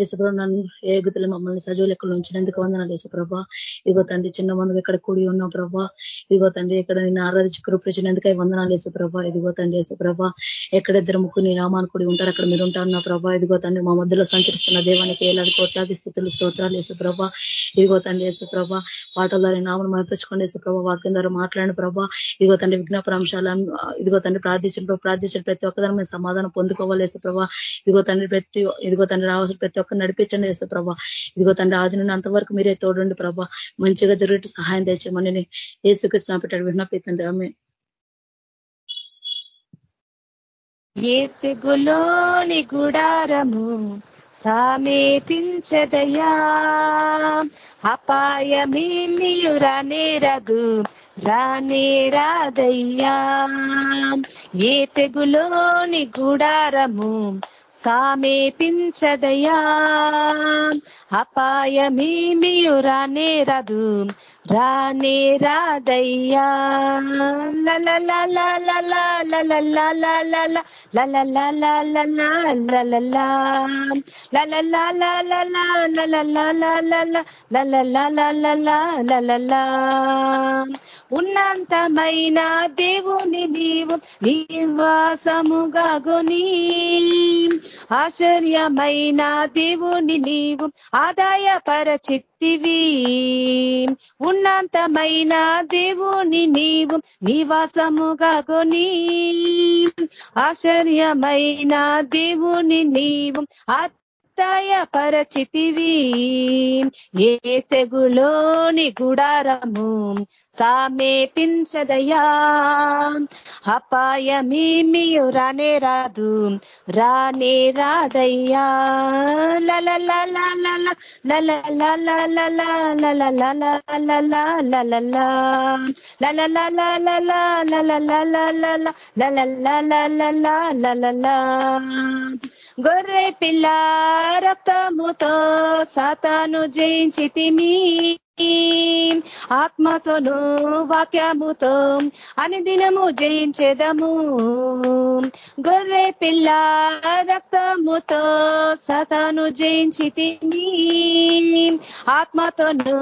యశప్రభ నన్ను ఏగుతులు మమ్మల్ని సజీవ లెక్కలు ఉంచినందుకు వందనాలు యశప్రభ ఇగో తండ్రి చిన్న మంది ఇక్కడ కూడి ఉన్నావు ప్రభా? ఇదిగో తండ్రి ఇక్కడ నేను ఆరాధించి కృపించినందుకై వందనాలు యశప్రభ ఇదిగో తండ్రి యేసుప్రభ ఎక్కడ ఇద్దరు ముక్కు నీ నామాను కూడి ఉంటారు అక్కడ మీరు ఉంటారు నా ప్రభా. ఇదిగో తండ్రి మా మధ్యలో సంచరిస్తున్న దేవానికి ఏలాది కోట్లాది స్థితులు స్తోత్రాలు యశప్రభ ఇదిగో తండ్రి యేసుప్రభ పాటల ద్వారా నామను మహిపించుకోండి యేసుప్రభ. వాక్యం ద్వారా మాట్లాడిన ప్రభా. ఇదిగో తండ్రి విజ్ఞాపన అంశాలను ఇదిగో తండ్రి ప్రార్థించిన ప్రార్థించిన ప్రతి ఒక్కదాని మేము సమాధానం పొందుకోవాలి యశప్రభ ఇదిగో తండ్రి ప్రతి ఇదిగో తండ్రి రావాల్సిన ప్రతి ఒక్కరు నడిపించండి వేసే ప్రభా. ఇదిగో తండ్రి ఆది నుండి అంతవరకు మీరే తోడండి ప్రభా. మంచిగా జరిగేట్టు సహాయం తెచ్చామని ఏసుకృష్ణ పెట్టాడు విన్నపితండి ఆమె ఏ తెగులోని గుడారము సమీపించదయా. అపాయమేమియు రానేరదు రానే రాదయ్యా. ఏ తెగులోని గుడారము సామేపించదయా అపాయమేమియు రానే రానే రాదయ్యా ఉన్నంతమైన దేవుని నీవు నివాసముగా గొని ఆశ్చర్యమైన దేవుని నీవు ఆదాయపరచిత్తివి ఉన్నంతమైన దేవుని నీవు నివాసముగా కొని ఆశ్చర్యమైన దేవుని నీవు పరచితివి ఏ తెగులోని గుడారము సామేపించదయా అపాయమీమియు రానే రాదు రానే రాదయ్యా గొర్రె పిల్ల రక్తముతో సాతాను జయించితిమి. ఆత్మతోను వాక్యముతో దినము జయించేదము. గొర్రె పిల్ల రక్తముతో సతను జయించితిమి. ఆత్మతోను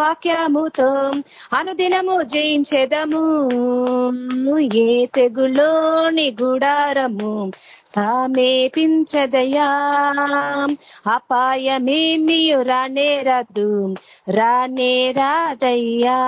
వాక్యముతో అనుదినము జయించేదము. ఏ తెగులోని గుడారము సామేపించదయా అపాయమేమియు రానే రద్దు రానే రాదయ్యా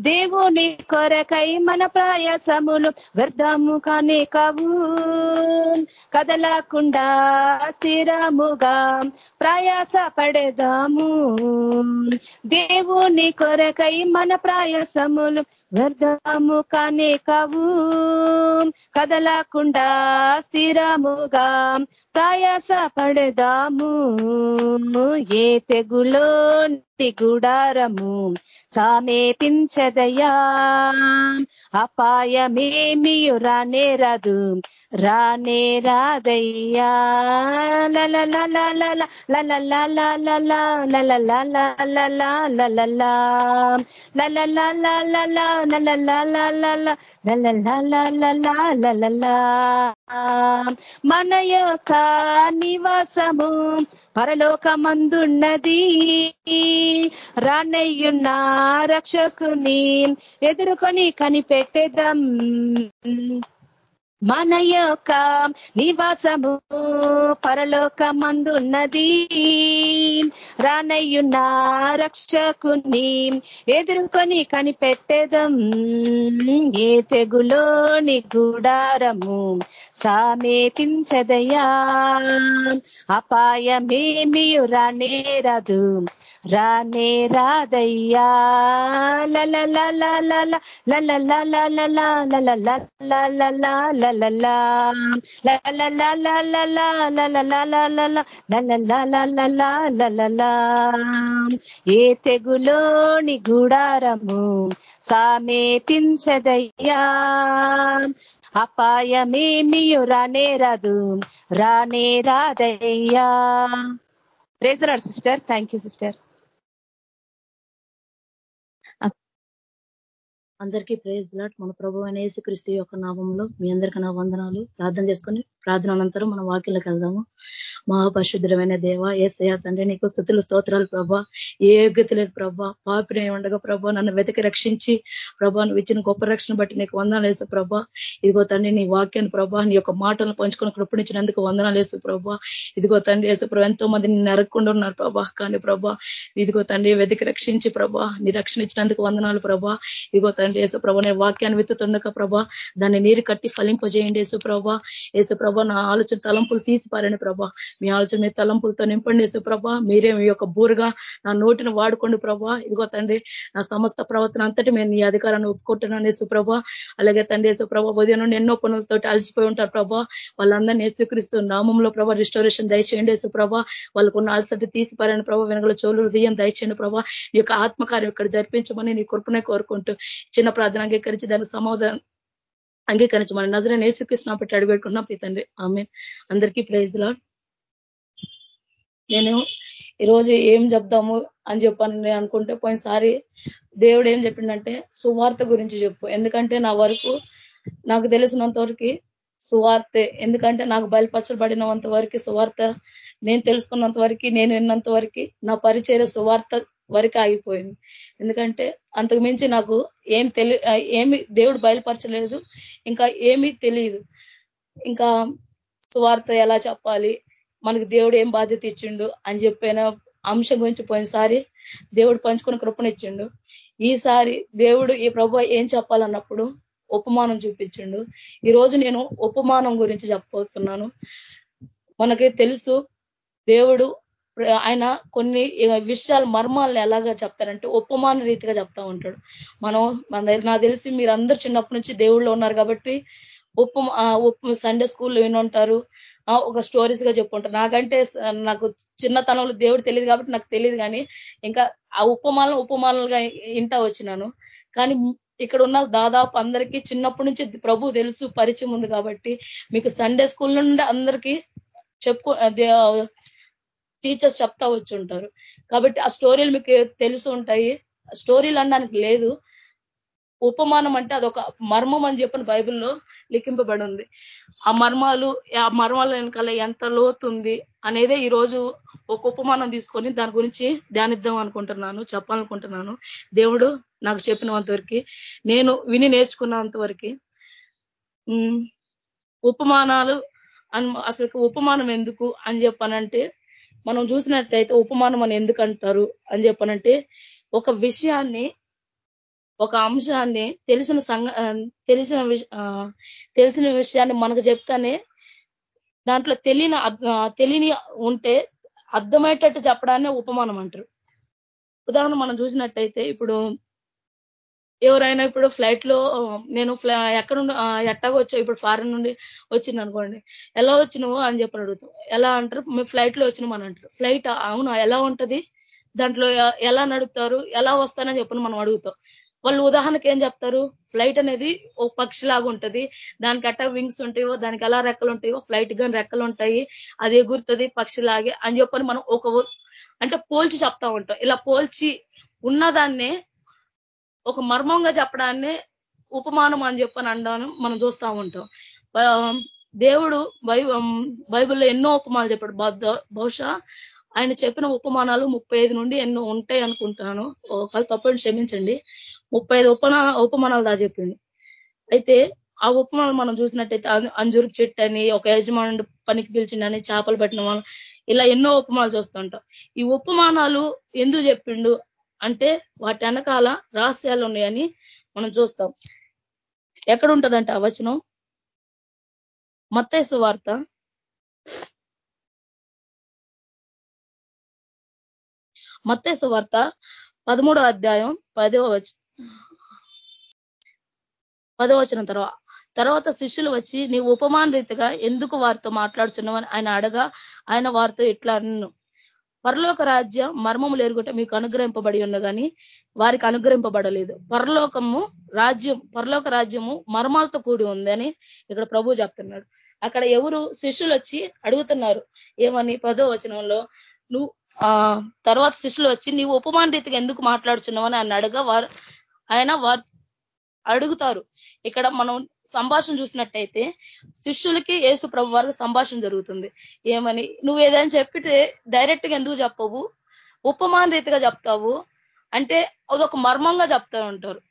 దేవుని కొరకై మన ప్రయాసములు వ్యర్థము కానే కావు కదలకుండా స్థిరముగా ప్రయాస పడేదాము దేవుని కొరకై మన ప్రయాసములు వ్యర్థము కానే కావు కదలకుండా స్థిరముగా ప్రయాస పడదాము ఏ తెగులో గుడారము సామేపించదయా అపాయమేమియు రానే రాదు రానే రాదయ్యా మన యొక్క నివాసము పరలోకమందున్నది రానయ్యున్న రక్షకుని ఎదుర్కొని కనిపెట్టేదం మన యొక్క నివాసము పరలోకమందున్నది. రానయ్యున్న రక్షకుని ఎదుర్కొని కనిపెట్టేదం. ఏ తెగులోని గుడారము సామేపించదయా అపాయమేమియు రానేరదు. రానే రాదయ్యా ఏ తెగులోని గుడారము సామేపించదయ్యా అపాయమేమియు రానే రాదు రానే రాదయ్యా ప్రేజరాడు సిస్టర్ థ్యాంక్ యూ సిస్టర్ అందరికీ ప్రేజ్ లాట్ మన ప్రభు అయిన యేసుక్రీస్తు యొక్క నామంలో మీ అందరికీ నా వందనాలు. ప్రార్థన చేసుకొని ప్రార్థన అనంతరం మన వాక్యంలోకి వెళ్దాము. మహాపరిశుద్ధమైన దేవ ఏసయ తండ్రి నీకు స్థుతులు స్తోత్రాలు ప్రభా. ఏ యోగ్యత లేదు ప్రభా పాపిన ఉండగా ప్రభా నన్ను వెతికి రక్షించి ప్రభా నువ్వు ఇచ్చిన గొప్ప రక్షణ బట్టి నీకు వందనాలు వేసు ప్రభా. ఇదిగో తండ్రి నీ వాక్యాన్ని ప్రభా నీ యొక్క మాటలను పంచుకొని కృపణించినందుకు వందనాలు వేసు ప్రభా. ఇదిగో తండ్రి వేసు ప్రభా ఎంతో మంది నిన్ను ఉన్నారు ప్రభా. కానీ ప్రభా ఇదిగో తండ్రి వెతికి రక్షించి ప్రభా నీ రక్షణ ఇచ్చినందుకు వందనాలు ప్రభా. ఇదిగో తండ్రి యేసు ప్రభా నీ వాక్యాన్ని విత్తుతుండక ప్రభా దాన్ని నీరు కట్టి ఫలింపజేయండి యేసు ప్రభా. యేసు ప్రభా నా ఆలోచన తలంపులు తీసిపారని ప్రభా. మీ ఆలోచన మీ తలంపులతో నింపండి యేసు ప్రభా. మీరే మీ యొక్క బూరుగా నా నోటిని వాడుకోండి ప్రభా. ఇదిగో తండ్రి నా సమస్త ప్రవర్తన అంతటి మేము నీ అధికారాన్ని ఒప్పుకుంటున్నాను యేసు అలాగే తండ్రి సుప్రభ ఉదయం నుండి ఎన్నో పనులతో అలసిపోయి ఉంటారు ప్రభా. వాళ్ళందరినీ యేసుక్రీస్తు నామంలో ప్రభా రిస్టోరేషన్ దయచేయండి సుప్రభ వాళ్ళకున్న అలసటి తీసిపారని ప్రభా. వెనకల చోలు హృదయం దయచేయండి ప్రభా. నీ యొక్క ఆత్మకార్యం ఇక్కడ జరిపించమని నీ కృపనే కోరుకుంటూ చిన్న ప్రార్థన అంగీకరించి దానికి సమాధానం అంగీకరించమని నజరని ఏసుకృష్ణ పెట్టి అడుగుపెట్టుకున్నాం ప్రీతండి ఆమె అందరికీ ప్రైజ్ లాడ్ నేను ఈరోజు ఏం చెప్దాము అని చెప్పాను నేను అనుకుంటే పోయినసారి దేవుడు ఏం చెప్పిండంటే సువార్త గురించి చెప్పు. ఎందుకంటే నా వరకు నాకు తెలిసినంత వరకు సువార్తే. ఎందుకంటే నాకు బయలుపరచబడినంత వరకు సువార్త నేను తెలుసుకున్నంత వరకు నేను విన్నంత వరకు నా పరిచయ సువార్త వరకు ఆగిపోయింది. ఎందుకంటే అంతకు మించి నాకు ఏం తెలి ఏమి దేవుడు బయలుపరచలేదు. ఇంకా ఏమీ తెలియదు ఇంకా సువార్త ఎలా చెప్పాలి? మనకి దేవుడు ఏం బాధ్యత ఇచ్చిండు అని చెప్పిన అంశం గురించి పోయినసారి దేవుడు పంచుకున్న కృపనిచ్చిండు. ఈసారి దేవుడు ఈ ప్రభు ఏం చెప్పాలన్నప్పుడు ఉపమానం చూపించిండు. ఈ రోజు నేను ఉపమానం గురించి చెప్పబోతున్నాను. మనకి తెలుసు దేవుడు ఆయన కొన్ని విషయాలు మర్మాలను ఎలాగా చెప్తారంటే ఉపమాన రీతిగా చెప్తా ఉంటాడు. మనం మన నాకు తెలిసి మీరు అందరు చిన్నప్పటి నుంచి దేవుళ్ళు ఉన్నారు కాబట్టి ఉప్పు ఉప్పు సండే స్కూల్లో వినుంటారు. ఒక స్టోరీస్గా చెప్పుకుంటారు నాకంటే నాకు చిన్నతనంలో దేవుడు తెలియదు కాబట్టి నాకు తెలియదు కానీ ఇంకా ఆ ఉపమాలను ఉపమానాలుగా ఇంటా వచ్చినాను. కానీ ఇక్కడ ఉన్న దాదాపు అందరికీ చిన్నప్పటి నుంచి ప్రభు తెలుసు పరిచయం ఉంది కాబట్టి మీకు సండే స్కూల్ నుండి అందరికీ చెప్పుకో టీచర్స్ చెప్తా వచ్చి ఉంటారు. కాబట్టి ఆ స్టోరీలు మీకు తెలుసు ఉంటాయి. స్టోరీలు అనడానికి లేదు. ఉపమానం అంటే అదొక మర్మం అని చెప్పిన బైబిల్లో లిఖింపబడి ఉంది ఆ మర్మాలు ఆ మర్మాల వెనకాల ఎంత లోతుంది అనేదే ఈరోజు ఒక ఉపమానం తీసుకొని దాని గురించి ధ్యానిద్దాం అనుకుంటున్నాను చెప్పాలనుకుంటున్నాను. దేవుడు నాకు చెప్పినంతవరకు నేను విని నేర్చుకున్నంతవరకు ఉపమానాలు అసలు ఉపమానం ఎందుకు అని చెప్పనంటే మనం చూసినట్లయితే ఉపమానం అని ఎందుకు అంటారు అని చెప్పనంటే ఒక విషయాన్ని ఒక అంశాన్ని తెలిసిన సంఘ తెలిసిన తెలిసిన విషయాన్ని మనకు చెప్తానే దాంట్లో తెలియని తెలియని ఉంటే అర్థమయ్యేటట్టు చెప్పడాన్ని ఉపమానం అంటారు. ఉదాహరణ మనం చూసినట్టయితే ఇప్పుడు ఎవరైనా ఇప్పుడు ఫ్లైట్లో నేను ఎక్కడ ఎట్టాగా వచ్చావు ఇప్పుడు ఫారెన్ నుండి వచ్చింది అనుకోండి. ఎలా వచ్చినావు అని చెప్పి అడుగుతాం. ఎలా అంటారు? మేము ఫ్లైట్లో వచ్చినాం అని అంటారు. ఫ్లైట్ అవునా? ఎలా ఉంటది? దాంట్లో ఎలా నడుపుతారు? ఎలా వస్తానని చెప్పని మనం అడుగుతాం. వాళ్ళు ఉదాహరణకి ఏం చెప్తారు? ఫ్లైట్ అనేది ఓ పక్షి లాగా ఉంటది. దానికి అట్ట వింగ్స్ ఉంటాయో దానికి ఎలా రెక్కలు ఉంటాయో ఫ్లైట్ గాని రెక్కలు ఉంటాయి. అది ఎగురుతుంది పక్షిలాగే అని చెప్పని మనం ఒక అంటే పోల్చి చెప్తా ఉంటాం. ఇలా పోల్చి ఉన్నదాన్నే ఒక మర్మంగా చెప్పడాన్ని ఉపమానం అని చెప్పని అనడం మనం చూస్తూ ఉంటాం. దేవుడు బైబిల్లో ఎన్నో ఉపమానాలు చెప్పాడు. బహుశా ఆయన చెప్పిన ఉపమానాలు ముప్పై నుండి ఎన్నో ఉంటాయి అనుకుంటాను. ఒకవేళ తప్పని క్షమించండి. ముప్పై ఉపనా ఉపమానాలు దా చెప్పింది అయితే ఆ ఉపమానాలు మనం చూసినట్టయితే అంజురు చెట్టు అని ఒక యజమానుడు పనికి పిలిచిండని చేపలు పెట్టిన వాళ్ళు ఇలా ఎన్నో ఉపమానాలు చూస్తుంటాం. ఈ ఉపమానాలు ఎందుకు చెప్పిండు అంటే వాటి వెనకాల రహస్యాలు ఉన్నాయని మనం చూస్తాం. ఎక్కడ ఉంటుందంట ఆ వచనం? మత్తైసు వార్త. మత్తైసు వార్త పదమూడో అధ్యాయం పదో పదో వచ్చిన తర్వాత తర్వాత శిష్యులు వచ్చి నీవు ఉపమాన రీతిగా ఎందుకు వారితో మాట్లాడుచున్నావని ఆయన అడగా ఆయన వారితో ఇట్లా అన్ను. పరలోక రాజ్యం మర్మములు ఎరుగుట మీకు అనుగ్రహింపబడి ఉన్న కానీ వారికి అనుగ్రహింపబడలేదు. పరలోకము రాజ్యం పరలోక రాజ్యము మర్మాలతో కూడి ఉందని ఇక్కడ ప్రభు చెప్తున్నాడు. అక్కడ ఎవరు శిష్యులు వచ్చి అడుగుతున్నారు ఏమని పదో వచనంలో నువ్వు తర్వాత శిష్యులు వచ్చి నీవు ఉపమాన రీతిగా ఎందుకు మాట్లాడుచున్నావు అని ఆయన అడగ వారు ఆయన వారు అడుగుతారు. ఇక్కడ మనం సంభాషణ చూసినట్టయితే శిష్యులకి ఏసు ప్రభు వారికి సంభాషణ జరుగుతుంది. ఏమని? నువ్వు ఏదైనా చెప్పితే డైరెక్ట్గా ఎందుకు చెప్పవు? ఉపమాన రీతిగా చెప్తావు? అంటే అదొక మర్మంగా చెప్తా ఉంటారు.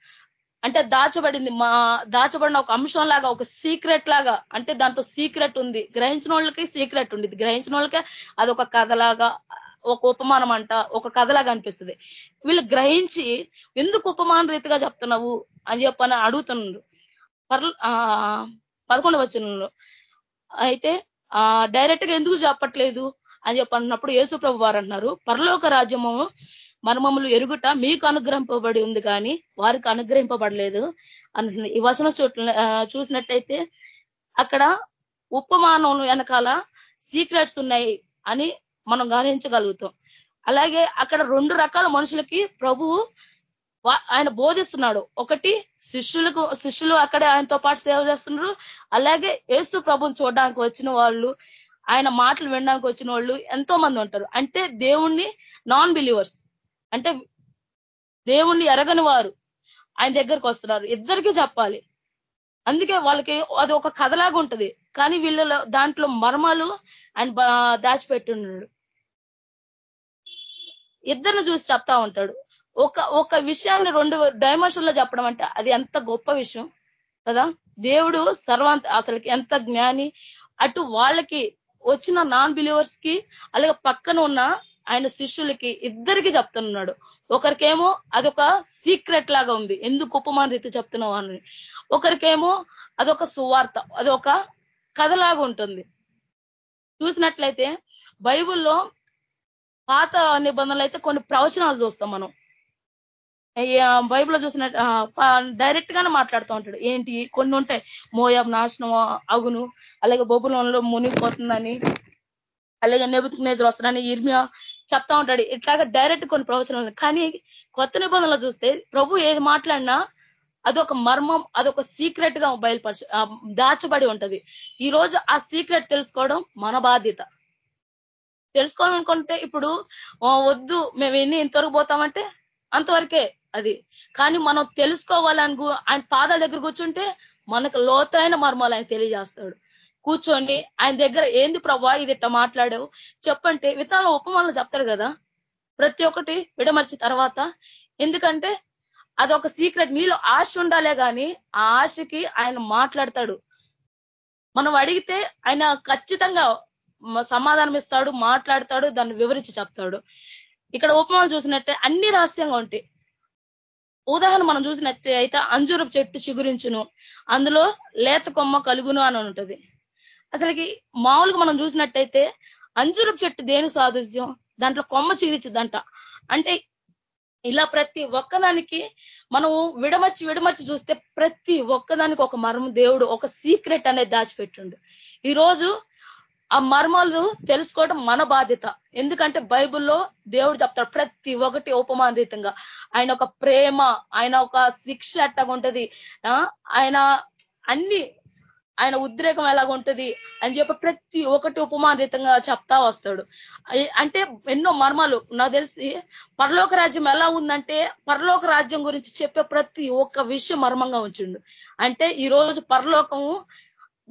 అంటే దాచబడింది మా దాచబడిన ఒక అంశం లాగా ఒక సీక్రెట్ లాగా అంటే దాంట్లో సీక్రెట్ ఉంది. గ్రహించిన వాళ్ళకి సీక్రెట్ ఉంది గ్రహించిన వాళ్ళకి అదొక కథలాగా ఒక ఉపమానం అంట ఒక కథలాగా అనిపిస్తుంది. వీళ్ళు గ్రహించి ఎందుకు ఉపమాన రీతిగా చెప్తున్నావు? అని చెప్పని అడుగుతున్నారు. పర్ల పదకొండవ వచనంలో. అయితే డైరెక్ట్గా ఎందుకు చెప్పట్లేదు? అని చెప్పన్నప్పుడు యేసు ప్రభు వారు అంటున్నారు. పరలోక రాజ్యము మర్మములు ఎరుగుట మీకు అనుగ్రహింపబడి ఉంది కానీ వారికి అనుగ్రహింపబడలేదు. అంటున్నారు ఈ వచనం చోట్ల చూసినట్టయితే అక్కడ ఉపమానం వెనకాల సీక్రెట్స్ ఉన్నాయి అని మనం గమనించగలుగుతాం. అలాగే అక్కడ రెండు రకాల మనుషులకి ప్రభువు ఆయన బోధిస్తున్నాడు. ఒకటి శిష్యులకు శిష్యులు అక్కడే ఆయనతో పాటు సేవ చేస్తున్నారు. అలాగే ఏసు ప్రభుని చూడడానికి వచ్చిన వాళ్ళు ఆయన మాటలు వినడానికి వచ్చిన వాళ్ళు ఎంతో మంది ఉంటారు. అంటే దేవుణ్ణి నాన్ బిలీవర్స్ అంటే దేవుణ్ణి ఎరగని వారు ఆయన దగ్గరికి వస్తున్నారు. ఇద్దరికి చెప్పాలి. అందుకే వాళ్ళకి అది ఒక కథలాగా ఉంటది. కానీ వీళ్ళ దాంట్లో మర్మాలు ఆయన దాచిపెట్టున్నాడు. ఇద్దరిని చూసి చెప్తా ఉంటాడు. ఒక ఒక విషయాన్ని రెండు డైమెన్షన్లో చెప్పడం అంటే అది ఎంత గొప్ప విషయం కదా? దేవుడు సర్వాంత అసలుకి ఎంత జ్ఞాని అటు వాళ్ళకి వచ్చిన నాన్ బిలీవర్స్కి అలాగే పక్కన ఉన్న ఆయన శిష్యులకి ఇద్దరికి చెప్తున్నాడు. ఒకరికేమో అదొక సీక్రెట్ లాగా ఉంది. ఎందుకు ఉపమాన రీతి చెప్తున్నావు అని. ఒకరికేమో అదొక సువార్త అదొక కథలాగా ఉంటుంది. చూసినట్లయితే బైబుల్లో పాత నిబంధనలు అయితే కొన్ని ప్రవచనాలు చూస్తాం మనం. బైబిల్లో చూసిన డైరెక్ట్ గానే మాట్లాడుతూ ఉంటాడు. ఏంటి? కొన్ని ఉంటాయి. మోయాబ్ నాశనం అగును. అలాగే బొబులంలో మునిగిపోతుందని అలాగే నెబుతుకు నేజలు వస్తాడని ఇర్మియా చెప్తా ఉంటాడు. ఇట్లాగా డైరెక్ట్ కొన్ని ప్రవచనాలు. కానీ కొత్త నిబంధనలు చూస్తే ప్రభు ఏది మాట్లాడినా అదొక మర్మం అదొక సీక్రెట్గా బయలుపరచ దాచబడి ఉంటది. ఈ రోజు ఆ సీక్రెట్ తెలుసుకోవడం మన బాధ్యత. తెలుసుకోవాలనుకుంటే ఇప్పుడు వద్దు మేము ఎన్ని ఇంతవరకు పోతామంటే అంతవరకే అది. కానీ మనం తెలుసుకోవాలని ఆయన పాదాల దగ్గర కూర్చుంటే మనకు లోతైన మర్మాలు ఆయన తెలియజేస్తాడు. కూర్చొని ఆయన దగ్గర ఏంది ప్రభా ఇది ఇట్లా మాట్లాడావు? చెప్పంటే విత్తనాల ఉపమానాలు చెప్తాడు కదా. ప్రతి ఒక్కటి విడమర్చి తర్వాత. ఎందుకంటే అదొక సీక్రెట్ నీలో ఆశ ఉండాలే కానీ ఆ ఆశకి ఆయన మాట్లాడతాడు. మనం అడిగితే ఆయన ఖచ్చితంగా సమాధానం ఇస్తాడు మాట్లాడతాడు దాన్ని వివరించి చెప్తాడు. ఇక్కడ ఉపమానాలు చూసినట్టే అన్ని రహస్యంగా ఉంటాయి. ఉదాహరణ మనం చూసినట్టే అయితే అంజూరపు చెట్టు చిగురించును. అందులో లేత కొమ్మ కలుగును అని ఉంటది. అసలుకి మామూలుగా మనం చూసినట్టయితే అంజూరపు చెట్టు దేని సాదృశ్యం? దాంట్లో కొమ్మ చిగురించదంట అంటే ఇలా ప్రతి ఒక్కదానికి మనం విడమర్చి విడమర్చి చూస్తే ప్రతి ఒక్కదానికి ఒక మర్మ దేవుడు ఒక సీక్రెట్ అనేది దాచిపెట్టిండు. ఈరోజు ఆ మర్మాలు తెలుసుకోవడం మన బాధ్యత. ఎందుకంటే బైబుల్లో దేవుడు చెప్తాడు ప్రతి ఒక్కటి ఉపమానరీతంగా ఆయన ఒక ప్రేమ ఆయన ఒక శిక్ష అట్టగా ఉంటది? ఆయన అన్ని ఆయన ఉద్రేకం ఎలాగుంటది అని చెప్పి ప్రతి ఒక్కటి ఉపమానరీతంగా చెప్తా వస్తాడు. అంటే ఎన్నో మర్మాలు. నాకు తెలిసి పరలోక రాజ్యం ఎలా ఉందంటే పరలోక రాజ్యం గురించి చెప్పే ప్రతి ఒక్క విషయం మర్మంగా ఉంచుండు. అంటే ఈ రోజు పరలోకము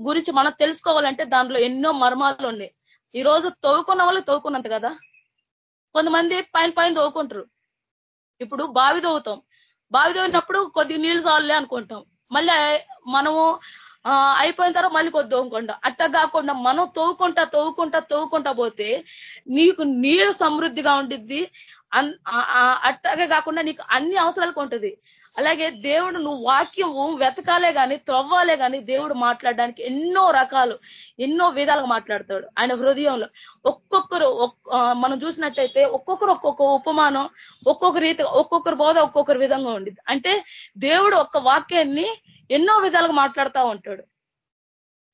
గురించి మనం తెలుసుకోవాలంటే దాంట్లో ఎన్నో మర్మాలు ఉన్నాయి. ఈ రోజు తవ్వుకున్న వాళ్ళు తవ్వుకున్నంత కదా? కొంతమంది పైన పైన తవ్వుకుంటారు. ఇప్పుడు బావి తవ్వుతాం. బావి తవ్వినప్పుడు కొద్ది నీళ్ళు చాలులే అనుకుంటాం. మళ్ళీ మనము అయిపోయిన తర్వాత మళ్ళీ కొద్ది తవ్వుకుంటాం. అట్ట కాకుండా మనం తవ్వుకుంటా తవ్వుకుంటా తవ్వుకుంటా పోతే నీకు నీళ్ళు సమృద్ధిగా ఉండిద్ది. అట్టగే కాకుండా నీకు అన్ని అవసరాలకు ఉంటుంది అలాగే దేవుడు నువ్వు వాక్యము వెతకాలే కానీ త్రవ్వాలే కానీ దేవుడు మాట్లాడడానికి ఎన్నో రకాలు ఎన్నో విధాలుగా మాట్లాడతాడు ఆయన హృదయంలో. ఒక్కొక్కరు మనం చూసినట్టయితే ఒక్కొక్కరు ఒక్కొక్క ఉపమానం ఒక్కొక్క రీతి ఒక్కొక్కరు బోధ ఒక్కొక్కరు విధంగా ఉండింది అంటే దేవుడు ఒక్క వాక్యాన్ని ఎన్నో విధాలుగా మాట్లాడుతూ ఉంటాడు.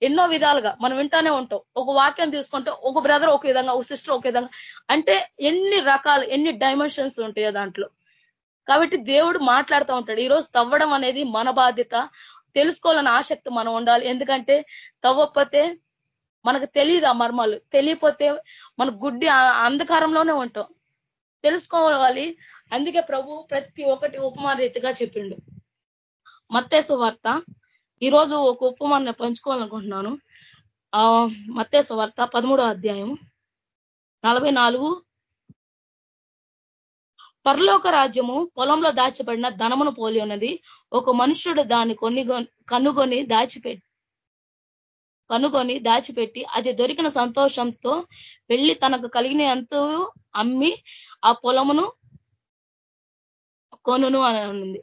ఎన్నో విధాలుగా మనం వింటానే ఉంటాం. ఒక వాక్యం తీసుకుంటే ఒక బ్రదర్ ఒక విధంగా ఒక సిస్టర్ ఒక విధంగా. అంటే ఎన్ని రకాలు ఎన్ని డైమెన్షన్స్ ఉంటాయో దాంట్లో. కాబట్టి దేవుడు మాట్లాడుతూ ఉంటాడు. ఈరోజు తవ్వడం అనేది మన బాధ్యత. తెలుసుకోవాలని ఆసక్తి మనం ఉండాలి. ఎందుకంటే తవ్వకపోతే మనకు తెలియదు ఆ మర్మాలు. తెలియపోతే మన గుడ్డి అంధకారంలోనే ఉంటాం. తెలుసుకోవాలి. అందుకే ప్రభు ప్రతి ఒక్కటి ఉపమాన రీతిగా చెప్పిండు. మత్తేసు వార్త ఈరోజు ఒక ఉపమాన్ని పంచుకోవాలనుకుంటున్నాను. ఆ మత్తేసు వార్త పదమూడో అధ్యాయం నలభై నాలుగు. పరలోక రాజ్యము పొలంలో దాచిపడిన ధనమును పోలి ఉన్నది. ఒక మనుష్యుడు దాన్ని కొన్ని కనుగొని దాచిపెట్టి కనుగొని దాచిపెట్టి అది దొరికిన సంతోషంతో వెళ్ళి తనకు కలిగిన ఎంతో అమ్మి ఆ పొలమును కొనును అని ఉంది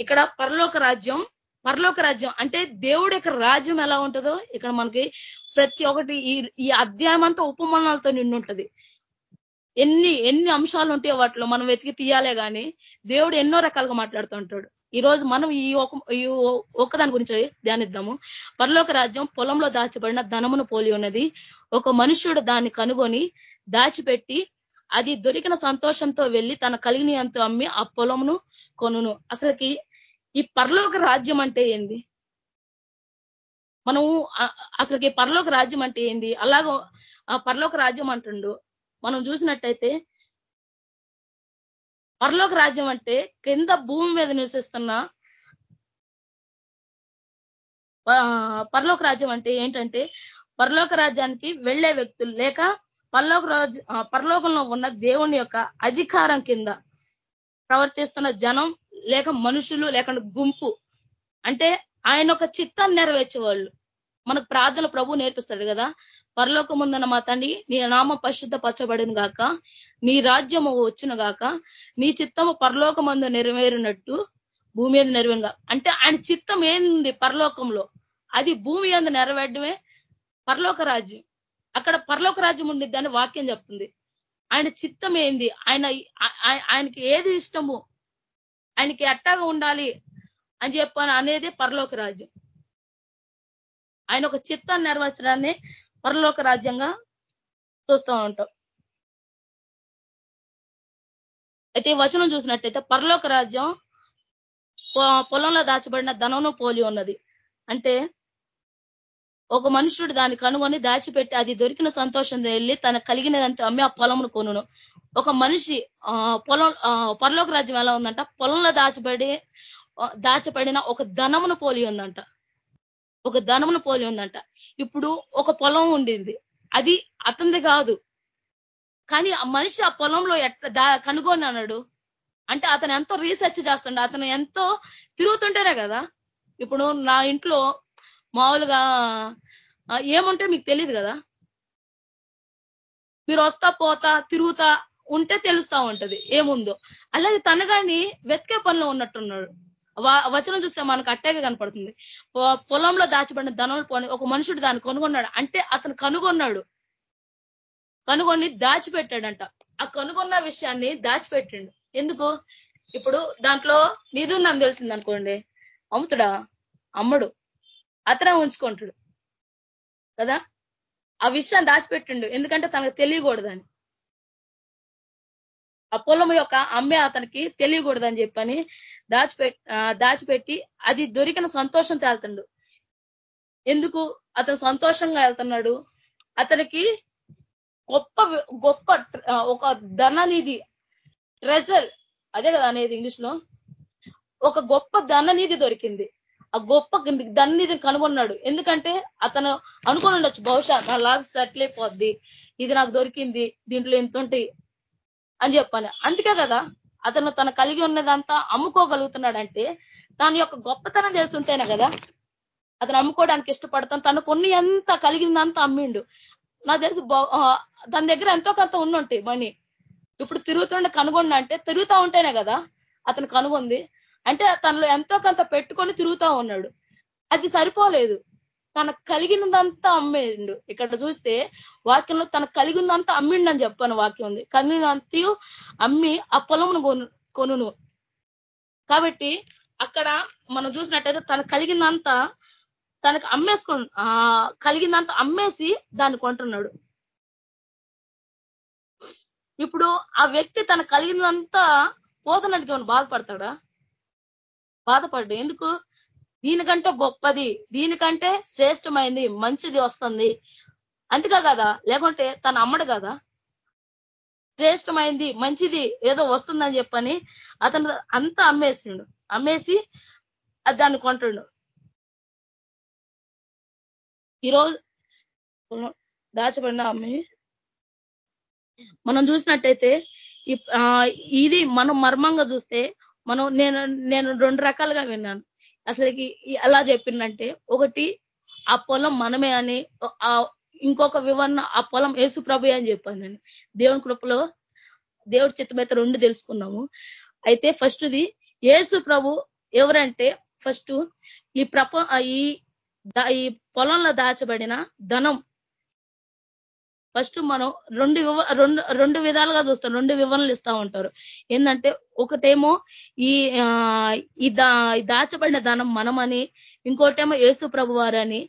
ఇక్కడ పరలోక రాజ్యం పరలోక రాజ్యం. అంటే దేవుడు యొక్క రాజ్యం ఎలా ఉంటుందో ఇక్కడ మనకి ప్రతి ఒక్కటి ఈ ఈ అధ్యాయం అంతా ఉపమానాలతో నిండి ఉంటది. ఎన్ని ఎన్ని అంశాలు ఉంటాయో వాటిలో మనం వెతికి తీయాలే కానీ దేవుడు ఎన్నో రకాలుగా మాట్లాడుతూ ఉంటాడు. ఈ రోజు మనం ఈ ఒక ఈ ఒక్కదాని గురించి ధ్యానిద్దాము. పరలోక రాజ్యం పొలంలో దాచబడిన ధనమును పోలి ఉన్నది. ఒక మనుష్యుడు దాన్ని కనుగొని దాచిపెట్టి అది దొరికిన సంతోషంతో వెళ్ళి తన కలిగిన ఎంతో అమ్మి ఆ పొలమును కొనును. అసలుకి ఈ పరలోక రాజ్యం అంటే ఏంది? మనము అసలుకి పరలోక రాజ్యం అంటే ఏంది? అలాగో పరలోక రాజ్యం అంటుండు. మనం చూసినట్టయితే పరలోక రాజ్యం అంటే కింద భూమి మీద నివసిస్తున్న పరలోక రాజ్యం అంటే ఏంటంటే పరలోక రాజ్యానికి వెళ్ళే వ్యక్తులు లేక పరలోక రాజ్య పరలోకంలో ఉన్న దేవుని యొక్క అధికారం కింద ప్రవర్తిస్తున్న జనం లేక మనుషులు లేక గుంపు. అంటే ఆయన ఒక చిత్తాన్ని నెరవేర్చేవాళ్ళు. మనకు ప్రార్థన ప్రభు నేర్పిస్తాడు కదా. పరలోకం ఉందన్న మా తండ్రి నీ నామ పరిశుద్ధ పచ్చబడిన గాక. నీ రాజ్యము వచ్చిన గాక. నీ చిత్తము పరలోకం మందు నెరవేరినట్టు భూమి మీద నెరవేరుగా అంటే ఆయన చిత్తం ఏంది పరలోకంలో? అది భూమి మీద నెరవేరడమే పరలోక రాజ్యం. అక్కడ పరలోక రాజ్యం ఉండిద్ది అని వాక్యం చెప్తుంది. ఆయన చిత్తం ఏంది? ఆయన ఆయనకి ఏది ఇష్టము? ఆయనకి ఎట్టాగా ఉండాలి అని చెప్పాను అనేది పరలోక రాజ్యం. ఆయన ఒక చిత్తాన్ని నెరవేర్చడాన్ని పరలోక రాజ్యంగా చూస్తూ ఉంటాం. అయితే వచనం చూసినట్టయితే పరలోక రాజ్యం పొలంలో దాచబడిన ధనమును పోలి ఉన్నది. అంటే ఒక మనుషుడు దాన్ని కనుగొని దాచిపెట్టి అది దొరికిన సంతోషం వెళ్ళి తన కలిగినదంతా అమ్మి ఆ పొలమును కొనును. ఒక మనిషి పొలం పరలోక రాజ్యం ఎలా ఉందంట? పొలంలో దాచబడి దాచబడిన ఒక ధనమును పోలి ఉందంట. ఒక ధనమును పోలి ఉందంట. ఇప్పుడు ఒక పొలం ఉండింది. అది అతనిది కాదు. కానీ ఆ మనిషి ఆ పొలంలో ఎట్లా కనుగొని అన్నాడు? అంటే అతను ఎంతో రీసెర్చ్ చేస్తుండే. అతను ఎంతో తిరుగుతుంటేనే కదా. ఇప్పుడు నా ఇంట్లో మామూలుగా ఏముంటే మీకు తెలియదు కదా? మీరు వస్తా పోతా తిరుగుతా ఉంటే తెలుస్తా ఉంటది. ఏముందో. అలాగే తన కానీ వెతికే పనిలో ఉన్నట్టున్నాడు. వచనం చూస్తే మనకు అట్టేగా కనపడుతుంది. పొలంలో దాచిబడిన ధనములు పోని ఒక మనుషుడు దాన్ని కొనుగొన్నాడు. అంటే అతను కనుగొన్నాడు. కనుగొని దాచిపెట్టాడంట. ఆ కనుగొన్న విషయాన్ని దాచిపెట్టిండు. ఎందుకు? ఇప్పుడు దాంట్లో నిధి ఉందని తెలిసింది అనుకోండి అమ్ముతుడా? అమ్మడు. అతనే ఉంచుకుంటాడు. కదా? ఆ విషయాన్ని దాచిపెట్టిండు. ఎందుకంటే తనకు తెలియకూడదని. ఆ పొలం యొక్క అమ్మే అతనికి తెలియకూడదని చెప్పని దాచిపెట్టి దాచిపెట్టి అది దొరికిన సంతోషం తేలుతుండు. ఎందుకు? అతను సంతోషంగా వెళ్తున్నాడు. అతనికి గొప్ప గొప్ప ఒక ధననిధి ట్రెజర్ అదే కదా అనేది ఇంగ్లీష్లో ఒక గొప్ప ధననిధి దొరికింది. ఆ గొప్ప దాన్ని ఇది కనుగొన్నాడు. ఎందుకంటే అతను అనుకుని ఉండొచ్చు బహుశా నా లాభ సెటిల్ అయిపోద్ది ఇది నాకు దొరికింది దీంట్లో ఎంత ఉంటాయి అని చెప్పాను అందుకే కదా అతను తన కలిగి ఉన్నదంతా అమ్ముకోగలుగుతున్నాడంటే తన యొక్క గొప్పతనం చేస్తుంటేనే కదా అతను అమ్ముకోవడానికి ఇష్టపడతాను తను కొన్ని ఎంత కలిగిందంతా అమ్మిండు. నాకు తెలిసి తన దగ్గర ఎంతో కొంత ఉండుంటాయి మనీ. ఇప్పుడు తిరుగుతుండే కనుగొండ అంటే తిరుగుతూ ఉంటేనే కదా అతను కనుగొంది. అంటే తనలో ఎంతో కొంత పెట్టుకొని తిరుగుతా ఉన్నాడు. అది సరిపోలేదు. తనకు కలిగినదంతా అమ్మేండు. ఇక్కడ చూస్తే వాక్యంలో తనకు కలిగిందంతా అమ్మిండని చెప్పాను వాక్యం ఉంది. కలిగినంత అమ్మి ఆ పొలమును కొను కాబట్టి అక్కడ మనం చూసినట్టయితే తనకు కలిగిందంతా తనకు అమ్మేసుకో కలిగిందంతా అమ్మేసి దాన్ని కొంటున్నాడు. ఇప్పుడు ఆ వ్యక్తి తన కలిగినంతా పోతున్నదికి ఏమైనా బాధపడతాడా? బాధపడ్డు. ఎందుకు? దీనికంటే గొప్పది దీనికంటే శ్రేష్టమైంది మంచిది వస్తుంది. అంతగా కదా లేకుంటే తను అమ్మడు కదా. శ్రేష్టమైంది మంచిది ఏదో వస్తుందని చెప్పని అతను అంతా అమ్మేసిండు. అమ్మేసి దాన్ని కొంటుండు. ఈరోజు దాచబడిన అమ్మి మనం చూసినట్టయితే ఇది మనం మర్మంగా చూస్తే మనం నేను నేను రెండు రకాలుగా విన్నాను. అసలుకి ఎలా చెప్పిందంటే ఒకటి ఆ పొలం మనమే అని ఇంకొక వివరణ ఆ పొలం ఏసు ప్రభు అని చెప్పాను నేను. దేవుని కృపలో దేవుడి చిత్తమైతే రెండు తెలుసుకుందాము. అయితే ఫస్ట్ది ఏసు ప్రభు ఎవరంటే ఫస్ట్ ఈ ప్రప ఈ పొలంలో దాచబడిన ధనం ఫస్ట్ మనం రెండు రెండు రెండు విధాలుగా చూస్తాం. రెండు వివరణలు ఇస్తా ఉంటారు. ఏంటంటే ఒకటేమో ఈ ఈ దాచబడిన ధనం మనమని ఇంకోటేమో యేసు ప్రభు వారని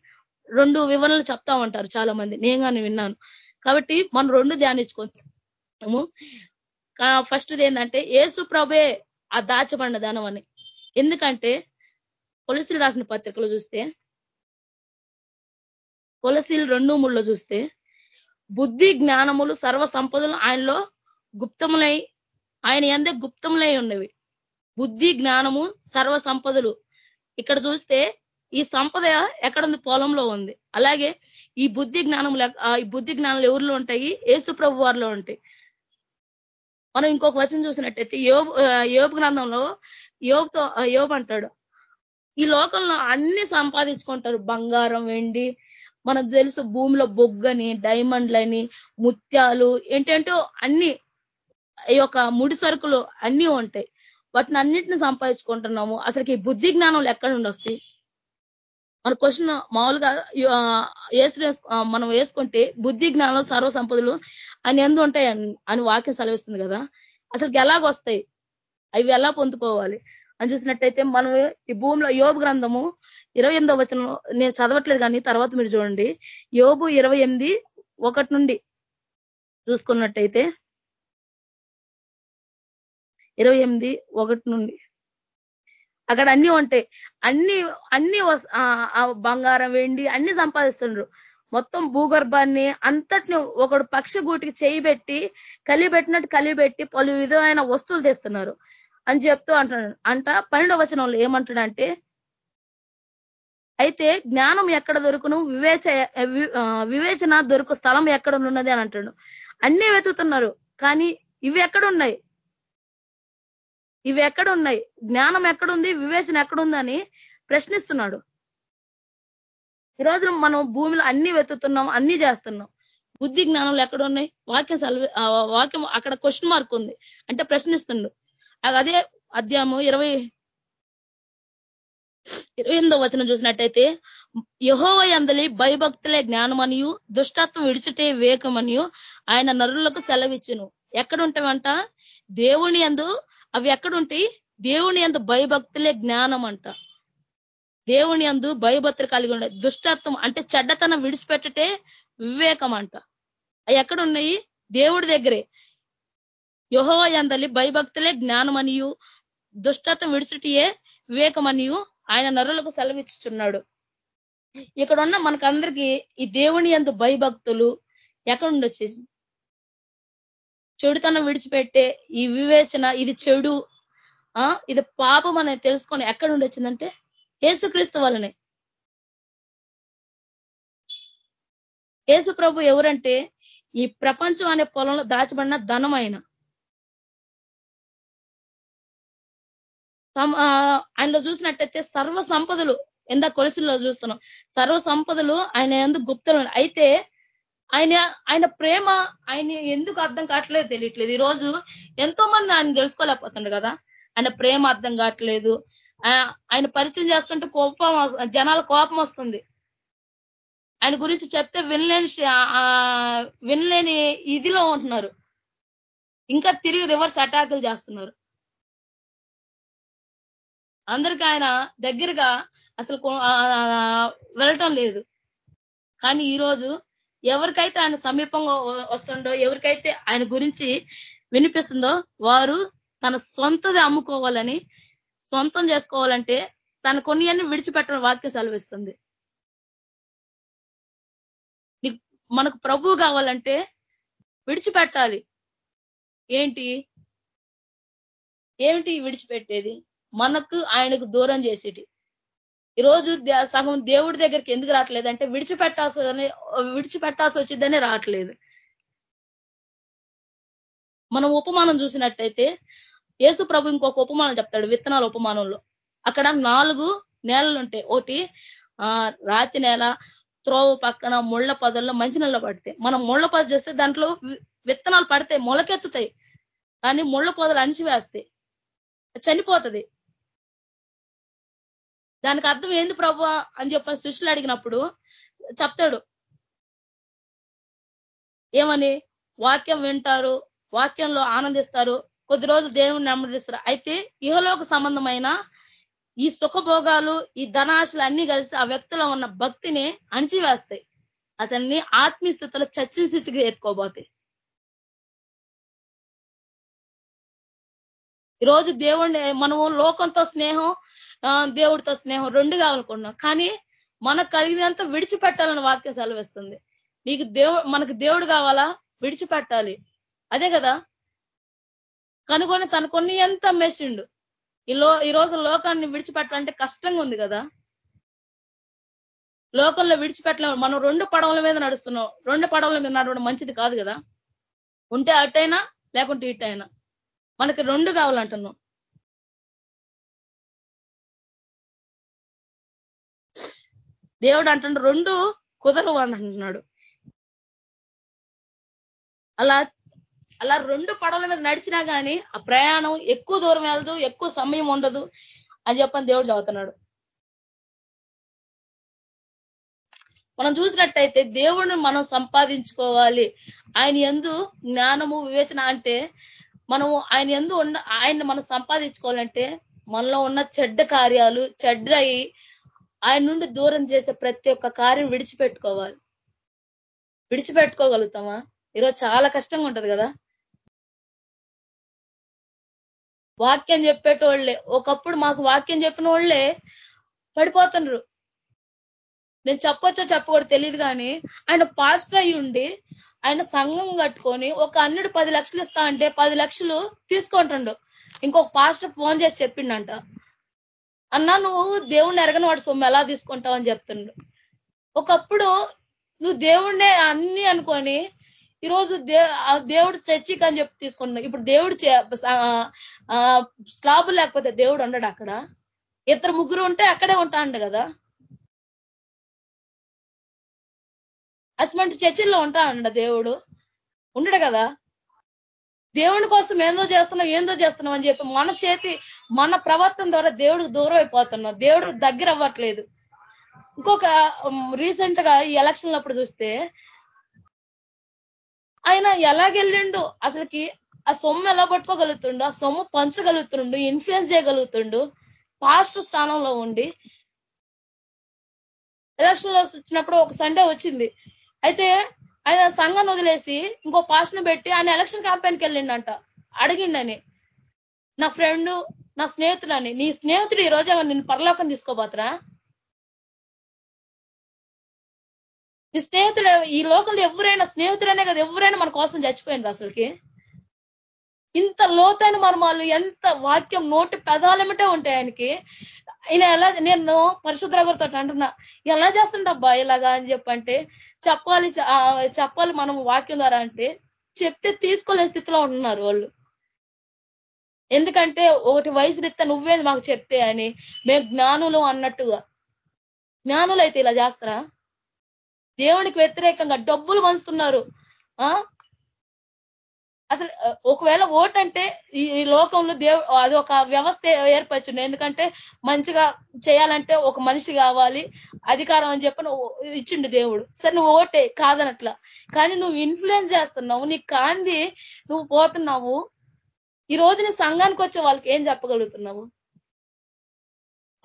రెండు వివరణలు చెప్తా ఉంటారు చాలా మంది నేను కానీ విన్నాను. కాబట్టి మనం రెండు ధ్యానించుకోము ఫస్ట్ది ఏంటంటే ఏసు ప్రభే ఆ దాచబడిన ధనం అని ఎందుకంటే పొలసీలు రాసిన పత్రికలు చూస్తే కొలసీలు రెండు మూడులో చూస్తే బుద్ధి జ్ఞానములు సర్వ సంపదలు ఆయనలో గుప్తములై ఆయన ఎందే గుప్తములై ఉన్నవి. బుద్ధి జ్ఞానము సర్వ సంపదలు. ఇక్కడ చూస్తే ఈ సంపద ఎక్కడుంది? పొలంలో ఉంది. అలాగే ఈ బుద్ధి జ్ఞానములు ఈ బుద్ధి జ్ఞానాలు ఎవరిలో ఉంటాయి? ఏసు ప్రభు వారిలో ఉంటాయి. మనం ఇంకొక వచనం చూసినట్టయితే యోబు యోబు గ్రంథంలో యోబుతో యోబు అంటాడు. ఈ లోకంలో అన్ని సంపాదించుకుంటారు. బంగారం వెండి మనకు తెలుసు భూమిలో బొగ్గని డైమండ్లని ముత్యాలు ఏంటంటో అన్ని ఈ యొక్క ముడి సరుకులు అన్నీ ఉంటాయి. వాటిని అన్నింటిని సంపాదించుకుంటున్నాము. అసలుకి బుద్ధి జ్ఞానం ఎక్కడ నుండి వస్తాయి మన క్వశ్చన్ మామూలుగా వేసు మనం వేసుకుంటే బుద్ధి జ్ఞానం సర్వ సంపదలు అని ఎందు ఉంటాయి అని వాక్యం సెలవిస్తుంది కదా? అసలుకి ఎలాగొస్తాయి అవి ఎలా పొందుకోవాలి? అని చూసినట్టయితే మనం ఈ భూమిలో యోగ గ్రంథము ఇరవై ఎనిమిదో వచనం నేను చదవట్లేదు కానీ తర్వాత మీరు చూడండి. యోబు ఇరవై ఎనిమిది ఒకటి నుండి చూసుకున్నట్టయితే ఇరవై ఎనిమిది ఒకటి నుండి. అక్కడ అన్ని ఉంటాయి అన్ని అన్ని బంగారం వెండి అన్ని సంపాదిస్తుండ్రు. మొత్తం భూగర్భాన్ని అంతటిని ఒకడు పక్షి గూటికి చేయి పెట్టి కలిపెట్టినట్టు కలిపెట్టి పలు విధమైన వస్తువులు తెస్తున్నారు. అని చెప్తూ అంటున్నాడు. అంట పన్నెండవ వచనంలో ఏమంటాడంటే అయితే జ్ఞానం ఎక్కడ దొరుకును? వివేచ వివేచన దొరుకు స్థలం ఎక్కడ ఉన్నది అని అంటాడు. అన్నీ వెతుకుతున్నారు కానీ ఇవి ఎక్కడున్నాయి? ఇవి ఎక్కడున్నాయి? జ్ఞానం ఎక్కడుంది? వివేచన ఎక్కడుందని ప్రశ్నిస్తున్నాడు. ఈరోజు మనం భూమిలో అన్ని వెతుకుతున్నాం అన్ని చేస్తున్నాం. బుద్ధి జ్ఞానంలో ఎక్కడున్నాయి? వాక్యం వాక్యం అక్కడ క్వశ్చన్ మార్క్ ఉంది. అంటే ప్రశ్నిస్తుండు. అదే అధ్యాయము ఇరవై ఇరవై ఎనిమిదో వచనం చూసినట్టయితే యహోవ అందలి భయభక్తులే జ్ఞానమనియు దుష్టత్వం విడిచిటే వివేకమనియు ఆయన నరులకు సెలవిచ్చును. ఎక్కడుంటావంట? దేవుని ఎందు అవి ఎక్కడుంటాయి దేవుని ఎందు భయభక్తులే జ్ఞానం అంట దేవుని అందు భయభక్తులు కలిగి ఉండే దుష్టత్వం అంటే చెడ్డతనం విడిచిపెట్టటే వివేకం అంట అవి ఎక్కడున్నాయి? దేవుడి దగ్గరే. యహోవ అందలి భయభక్తులే జ్ఞానమనియు దుష్టత్వం విడిచిటియే వివేకమనియు ఆయన నరులకు సెలవిచ్చుచున్నాడు. ఇక్కడ ఉన్న మనకందరికీ ఈ దేవుని ఎందు భయభక్తులు ఎక్కడ ఉండొచ్చి చెడుతనం విడిచిపెట్టే ఈ వివేచన ఇది చెడు. ఆ ఇది పాపం అనేది తెలుసుకొని ఎక్కడ ఉండొచ్చిందంటే ఏసుక్రీస్తు వలనే. ఏసు ప్రభు ఎవరంటే ఈ ప్రపంచం అనే పొలంలో దాచబడిన ధనం ఆయన ఆయనలో చూసినట్టయితే సర్వ సంపదలు ఎంత కొలసిలో చూస్తున్నాం. సర్వ సంపదలు ఆయన ఎందుకు గుప్తలు అయితే ఆయన ఆయన ప్రేమ ఆయన ఎందుకు అర్థం కావట్లేదు తెలియట్లేదు. ఈరోజు ఎంతో మంది ఆయన తెలుసుకోలేకపోతుండు కదా. ఆయన ప్రేమ అర్థం కావట్లేదు. ఆయన పరిచయం చేస్తుంటే కోపం జనాల కోపం వస్తుంది. ఆయన గురించి చెప్తే వినలేని వినలేని ఇదిలో ఉంటున్నారు. ఇంకా తిరిగి రివర్స్ అటాకులు చేస్తున్నారు. అందరికీ ఆయన దగ్గరగా అసలు వెళ్ళటం లేదు. కానీ ఈరోజు ఎవరికైతే ఆయన సమీపంగా వస్తుండో ఎవరికైతే ఆయన గురించి వినిపిస్తుందో వారు తన సొంతది అమ్ముకోవాలని సొంతం చేసుకోవాలంటే తన కొన్ని అన్ని విడిచిపెట్టడం వాక్య సెలవిస్తుంది. మనకు ప్రభు కావాలంటే విడిచిపెట్టాలి. ఏంటి? ఏమిటి విడిచిపెట్టేది? మనకు ఆయనకు దూరం చేసేటి. ఈరోజు సగం దేవుడి దగ్గరికి ఎందుకు రావట్లేదు అంటే విడిచిపెట్టాల్సి విడిచిపెట్టాల్సి వచ్చిందనే రావట్లేదు. మనం ఉపమానం చూసినట్టయితే యేసు ప్రభు ఇంకొక ఉపమానం చెప్తాడు విత్తనాల ఉపమానంలో. అక్కడ నాలుగు నేలలు ఉంటాయి ఒకటి ఆ రాతి నేల త్రోవ పక్కన ముళ్ళ పొదల్లో మంచి నెల పడితే. మనం ముళ్ళ పొద చేస్తే దాంట్లో విత్తనాలు పడితే మొలకెత్తుతాయి. కానీ ముళ్ళ పొదలు అణిచివేస్తాయి. చనిపోతుంది. దానికి అర్థం ఏంది ప్రభు అని చెప్పని శిష్యులు అడిగినప్పుడు చెప్తాడు. ఏమని? వాక్యం వింటారు వాక్యంలో ఆనందిస్తారు కొద్ది రోజులు దేవుని నమ్మడిస్తారు అయితే ఇహలోక సంబంధమైన ఈ సుఖభోగాలు ఈ ధనాశలు అన్ని కలిసి ఆ వ్యక్తిలో ఉన్న భక్తిని అణిచివేస్తాయి. అతన్ని ఆత్మీయ స్థితిలో చచ్చిన స్థితికి ఎత్తుకోబోతాయి. ఈరోజు దేవుడిని మనము లోకంతో స్నేహం దేవుడితో స్నేహం రెండు కావాలనుకుంటున్నాం. కానీ మనకు కలిగినంత విడిచిపెట్టాలని వాక్య సెలవిస్తుంది నీకు దేవు మనకు దేవుడు కావాలా? విడిచిపెట్టాలి. అదే కదా? కనుగొని తను కొన్ని ఎంత మెసిండు ఈ లో ఈ రోజు లోకాన్ని విడిచిపెట్టాలంటే కష్టంగా ఉంది కదా? లోకంలో విడిచిపెట్టలేము మనం రెండు పడవల మీద నడుస్తున్నాం. రెండు పడవల మీద నడవడం మంచిది కాదు కదా? ఉంటే అటైనా లేకుంటే ఇటైనా. మనకి రెండు కావాలంటున్నాం. దేవుడు అంటున్నాడు రెండు కుదరవు అని అంటున్నాడు. అలా అలా రెండు పడవల మీద నడిచినా కానీ ఆ ప్రయాణం ఎక్కువ దూరం వెళ్ళదు ఎక్కువ సమయం ఉండదు అని చెప్పని దేవుడు చదువుతున్నాడు మనం చూసినట్టయితే దేవుడిని మనం సంపాదించుకోవాలి. ఆయన ఎందు జ్ఞానము వివేచన అంటే మనము ఆయన ఎందు ఉన్న ఆయన్ని మనం సంపాదించుకోవాలంటే మనలో ఉన్న చెడ్డ కార్యాలు చెడ్డ ఆయన నుండి దూరం చేసే ప్రతి ఒక్క కార్యం విడిచిపెట్టుకోవాలి. విడిచిపెట్టుకోగలుగుతామా? ఈరోజు చాలా కష్టంగా ఉంటది కదా? వాక్యం చెప్పేటోళ్ళే ఒకప్పుడు మాకు వాక్యం చెప్పిన వాళ్ళే పడిపోతుండ్రు. నేను చెప్పొచ్చో చెప్పకూడదు తెలియదు కానీ ఆయన పాస్టర్ అయ్యి ఉండి ఆయన సంఘం కట్టుకొని ఒక అన్నుడు పది లక్షలు ఇస్తా అంటే పది లక్షలు తీసుకుంటుండు. ఇంకొక పాస్టర్ ఫోన్ చేసి చెప్పిండంట అన్నా నువ్వు దేవుణ్ణి ఎరగని వాడు సొమ్ము ఎలా తీసుకుంటావు అని చెప్తున్నాడు ఒకప్పుడు నువ్వు దేవుణ్ణే అన్ని అనుకొని ఈరోజు దే దేవుడు చర్చికి అని చెప్పి తీసుకున్నావు ఇప్పుడు దేవుడు స్లాబ్ లేకపోతే దేవుడు ఉండడు అక్కడ. ఇద్దరు ముగ్గురు ఉంటే అక్కడే ఉంటాండు కదా. అసమంటి చర్చిల్లో ఉంటా దేవుడు. ఉండడు కదా. దేవుని కోసం ఏందో చేస్తున్నాం ఏందో చేస్తున్నాం అని చెప్పి మన చేతి మన ప్రవర్తన ద్వారా దేవుడికి దూరం అయిపోతున్నాం దేవుడు దగ్గర అవ్వట్లేదు. ఇంకొక రీసెంట్గా ఈ ఎలక్షన్ అప్పుడు చూస్తే ఆయన ఎలాగెళ్ళిండు? అసలుకి ఆ సొమ్ము ఎలా పట్టుకోగలుగుతుండు ఆ సొమ్ము పంచగలుగుతుండు ఇన్ఫ్లుయెన్స్ చేయగలుగుతుండు పాస్ట్ స్థానంలో ఉండి. ఎలక్షన్లో వచ్చినప్పుడు ఒక సండే వచ్చింది. అయితే ఆయన సంఘాన్ని వదిలేసి ఇంకో పాస్ట్ని పెట్టి ఆయన ఎలక్షన్ క్యాంపెయిన్కి వెళ్ళిండంట. అడిగిండని. నా ఫ్రెండ్ నా స్నేహితుడని. నీ స్నేహితుడు ఈ రోజు నేను పరలోకం తీసుకోబోతురా? నీ స్నేహితుడు ఈ లోకంలో ఎవరైనా స్నేహితుడనే కదా ఎవరైనా మన కోసం చచ్చిపోయింది అసలుకి. ఇంత లోతైన మర్మాలు ఎంత వాక్యం నోటి పెదాలమిటే ఉంటాయి ఆయనకి. ఆయన ఎలా నేను పరిశుద్ధ అంటున్నా ఎలా చేస్తుండబ్బా ఇలాగా అని చెప్పంటే చెప్పాలి చెప్పాలి మనం వాక్యం ద్వారా అంటే చెప్తే తీసుకోలేని స్థితిలో ఉంటున్నారు వాళ్ళు. ఎందుకంటే ఒకటి వయసు రీత్యా నువ్వేది మాకు చెప్తే అని మేము జ్ఞానులు అన్నట్టుగా. జ్ఞానులు అయితే ఇలా చేస్తారా? దేవునికి వ్యతిరేకంగా డబ్బులు పంచుతున్నారు. అసలు ఒకవేళ ఓట్ అంటే ఈ లోకంలో దేవు అది ఒక వ్యవస్థ ఏర్పరచుంది. ఎందుకంటే మంచిగా చేయాలంటే ఒక మనిషి కావాలి అధికారం అని చెప్పి ఇచ్చిండు దేవుడు. సరే నువ్వు ఓటే కాదనట్లా. కానీ నువ్వు ఇన్ఫ్లుయెన్స్ చేస్తున్నావు నీకు కాంది నువ్వు పోతున్నావు ఈ రోజు నీ సంఘానికి వచ్చే వాళ్ళకి ఏం చెప్పగలుగుతున్నావు?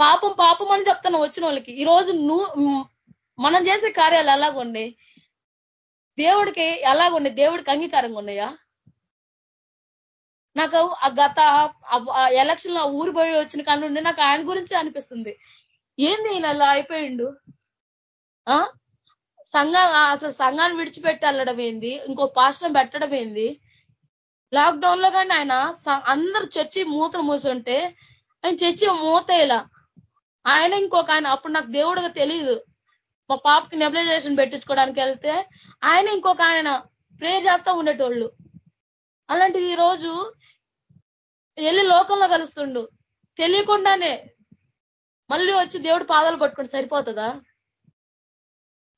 పాపం పాపం అని చెప్తున్నావు వచ్చిన వాళ్ళకి. ఈ రోజు నువ్వు మనం చేసే కార్యాలు ఎలాగుండే దేవుడికి ఎలాగుండే దేవుడికి అంగీకారంగా ఉన్నాయా? నాకు ఆ గత ఎలక్షన్లో ఊరు పోయి వచ్చిన కాడ నుండి నాకు ఆయన గురించి అనిపిస్తుంది. ఏంది ఈయన అలా అయిపోయిండు? సంఘం అసలు సంఘాన్ని విడిచిపెట్టి వెళ్ళడం ఏంది? ఇంకో పాస్టర్ పెట్టడం ఏంది? లాక్డౌన్లో కానీ ఆయన అందరు చర్చి మూతలు మూసుంటే ఆయన చర్చి మూత ఇలా ఆయన ఇంకొక ఆయన అప్పుడు నాకు దేవుడుగా తెలియదు మా పాపకి నెబిలైజేషన్ పెట్టించుకోవడానికి వెళ్తే ఆయన ఇంకొక ఆయన ప్రే చేస్తా ఉండేటోళ్ళు. అలాంటిది ఈ రోజు వెళ్ళి లోకంలో కలుస్తుండు. తెలియకుండానే మళ్ళీ వచ్చి దేవుడు పాదాలు పట్టుకుంటే సరిపోతుందా?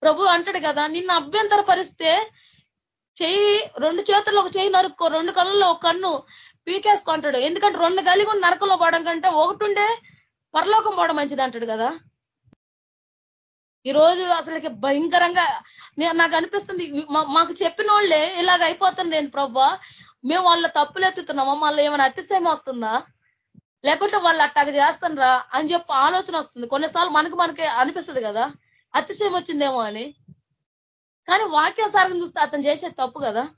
ప్రభు అంటాడు కదా నిన్ను అభ్యంతర పరిస్తే చెయ్యి రెండు చేతుల్లో ఒక చెయ్యి నరుక్కో రెండు కళ్ళల్లో ఒక కన్ను పీకేసుకుంటాడు ఎందుకంటే రెండు కలిగి నరకంలో పోవడం కంటే ఒకటి ఉండే పరలోకం పోవడం మంచిది అంటాడు కదా. ఈ రోజు అసలుకి భయంకరంగా నాకు అనిపిస్తుంది మాకు చెప్పిన వాళ్ళే ఇలాగ అయిపోతుంది నేను ప్రభా. మేము వాళ్ళ తప్పులు ఎత్తుతున్నామా? మళ్ళీ ఏమైనా అతిశయం వస్తుందా? లేకుంటే వాళ్ళు అట్టాగ చేస్తానరా అని చెప్పి ఆలోచన వస్తుంది. కొన్నిసార్లు మనకు మనకి అనిపిస్తుంది కదా. అతిశయం వచ్చిందేమో అని. కానీ వాక్యాసారం చూస్తే అతను చేసే తప్పు కదా.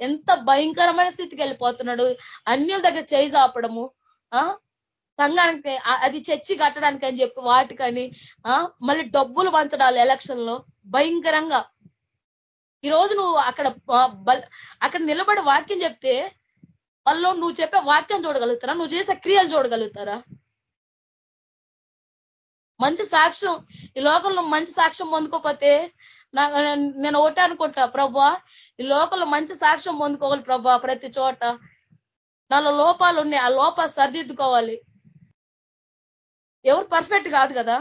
ఎంత భయంకరమైన స్థితికి వెళ్ళిపోతున్నాడు. అన్యుల దగ్గర చేయి చాపడము ఆ? సంఘానికి అది చర్చి కట్టడానికి అని చెప్పి వాటికని ఆ? మళ్ళీ డబ్బులు పంచడాలు ఎలక్షన్లో భయంకరంగా. ఈ రోజు నువ్వు అక్కడ అక్కడ నిలబడి వాక్యం చెప్తే వాళ్ళు నువ్వు చెప్పే వాక్యం చూడగలుగుతారా? నువ్వు చేసే క్రియలు చూడగలుగుతారా? మంచి సాక్ష్యం ఈ లోకంలో మంచి సాక్ష్యం పొందుకోకపోతే నేను ఒకటే అనుకుంటా ప్రభా ఈ లోకంలో మంచి సాక్ష్యం పొందుకోవాలి ప్రభా ప్రతి చోట. నాలో లోపాలు ఉన్నాయి ఆ లోపాలు సరిదిద్దుకోవాలి. ఎవరు పర్ఫెక్ట్ కాదు కదా?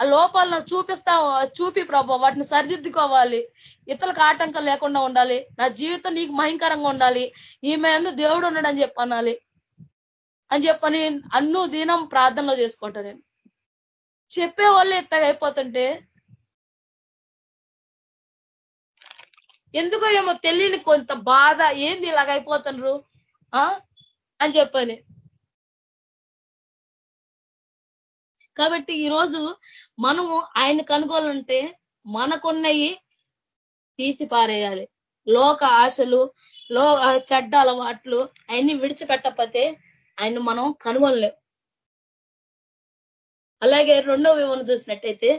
లోపాలను చూపిస్తా చూపి ప్రభా వాటిని సరిదిద్దుకోవాలి. ఇతరులకు ఆటంకం లేకుండా ఉండాలి. నా జీవితం నీకు భయంకరంగా ఉండాలి. ఈమె అందు దేవుడు ఉన్నాడని చెప్పనాలి అని చెప్పని అన్ను దినం ప్రార్థనలో చేసుకుంటా నేను. చెప్పే వాళ్ళు ఇట్లా అయిపోతుంటే ఎందుకో ఏమో తెలియని కొంత బాధ ఏంది ఇలాగ అయిపోతుండ్రు? అని చెప్పని. కాబట్టి ఈరోజు మనము ఆయన కనుగోలంటే మనకున్నవి తీసి పారేయాలి. లోక ఆశలు లో చెడ్డ అలవాట్లు అవన్నీ విడిచిపెట్టకపోతే ఆయన మనం కనుగొనలేం. అలాగే రెండో వివరణ చూసినట్టయితే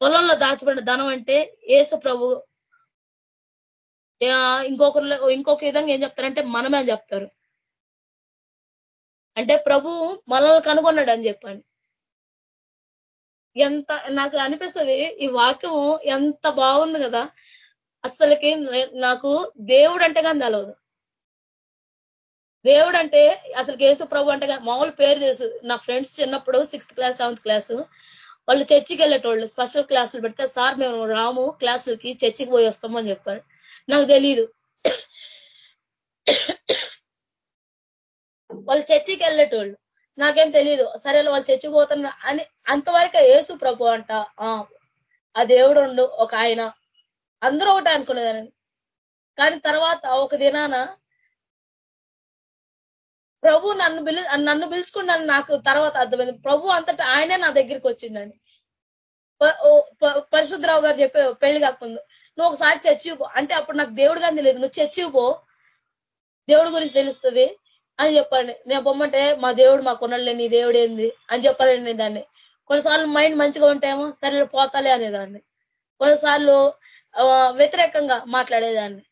పొలంలో దాచబడిన ధనం అంటే ఏసు ప్రభు. ఇంకొకరు ఇంకొక విధంగా ఏం చెప్తారంటే మనమే అని చెప్తారు. అంటే ప్రభు మనల్ని కనుగొన్నాడు అని చెప్పండి. ఎంత నాకు అనిపిస్తుంది ఈ వాక్యం ఎంత బాగుంది కదా. అస్సలకి నాకు దేవుడు అంటే కానీ తెలవదు. దేవుడు అంటే అసలు కేసు ప్రభు అంటే మామూలు పేరు తెలుసు. నా ఫ్రెండ్స్ చిన్నప్పుడు సిక్స్త్ క్లాస్ సెవెంత్ క్లాసు వాళ్ళు చర్చికి వెళ్ళేటోళ్ళు స్పెషల్ క్లాసులు పెడితే సార్ మేము రాము క్లాసులకి చర్చికి పోయి వస్తాము అని చెప్పారు. నాకు తెలీదు. వాళ్ళు చర్చికి వెళ్ళేటోళ్ళు. నాకేం తెలియదు సరే వాళ్ళు చచ్చిపోతున్నా అని అంతవరకు ఏసు ప్రభు అంట ఆ దేవుడు ఉండు ఒక ఆయన. అందరూ ఒకటి అనుకునేదాన్ని. కానీ తర్వాత ఒక దినాన ప్రభు నన్ను పిలి నన్ను పిలుచుకున్నాను నాకు తర్వాత అర్థమైంది. ప్రభు అంతటా ఆయనే నా దగ్గరికి వచ్చిండని పరిశుద్ధరావు గారు చెప్పే పెళ్ళి కాకముందు నువ్వు ఒకసారి చచ్చివిపో అంటే అప్పుడు నాకు దేవుడు కానీ తెలియదు నువ్వు చచ్చిపో. దేవుడి గురించి తెలుస్తుంది. అని చెప్పండి నేను పొమ్మంటే మా దేవుడు మా కొనలే నీ దేవుడు ఏంది? అని చెప్పాలి నేను దాన్ని కొన్నిసార్లు మైండ్ మంచిగా ఉంటేమో సరే పోతాలే అనేదాన్ని. కొన్నిసార్లు వ్యతిరేకంగా మాట్లాడేదాన్ని.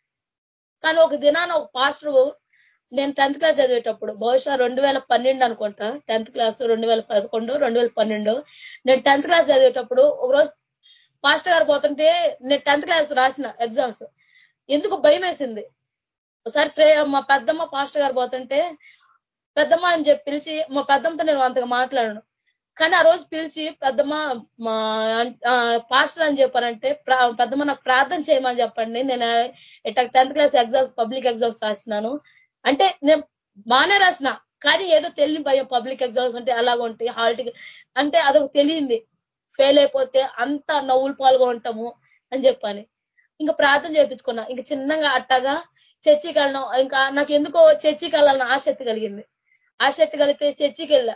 కానీ ఒక దినాన ఒక పాస్టర్ నేను టెన్త్ క్లాస్ చదివేటప్పుడు బహుశా రెండు వేల పన్నెండు అనుకుంటా టెన్త్ క్లాస్ రెండు వేల పదకొండు రెండు వేల పన్నెండు నేను టెన్త్ క్లాస్ చదివేటప్పుడు ఒకరోజు పాస్టర్ గారు పోతుంటే నేను టెన్త్ క్లాస్ రాసిన ఎగ్జామ్స్ ఎందుకు భయం వేసింది ఒకసారి ప్రే మా పెద్దమ్మ పాస్టర్ గారు పోతుంటే పెద్దమ్మ అని చెప్పి పిలిచి మా పెద్దమ్మతో నేను అంతగా మాట్లాడను. కానీ ఆ రోజు పిలిచి పెద్దమ్మ మా పాస్టర్ అని చెప్పారంటే పెద్దమ్మ నాకు ప్రార్థన చేయమని చెప్పండి. నేను ఇట్లా tenth class exams public exams రాసినాను. అంటే నేను బాగానే రాసిన కానీ ఏదో తెలియని భయం పబ్లిక్ ఎగ్జామ్స్ అంటే అలాగ ఉంటాయి హాల్ట్ అంటే అదొక తెలియంది. ఫెయిల్ అయిపోతే అంత నవ్వులు పాల్గొ ఉంటాము అని చెప్పని. ఇంకా ప్రార్థన చేయించుకున్నా. ఇంకా చిన్నగా అట్టగా చర్చికి వెళ్ళడం ఇంకా నాకు ఎందుకో చర్చికి వెళ్ళాలని ఆసక్తి కలిగింది. ఆసక్తి కలిగితే చర్చికి వెళ్ళా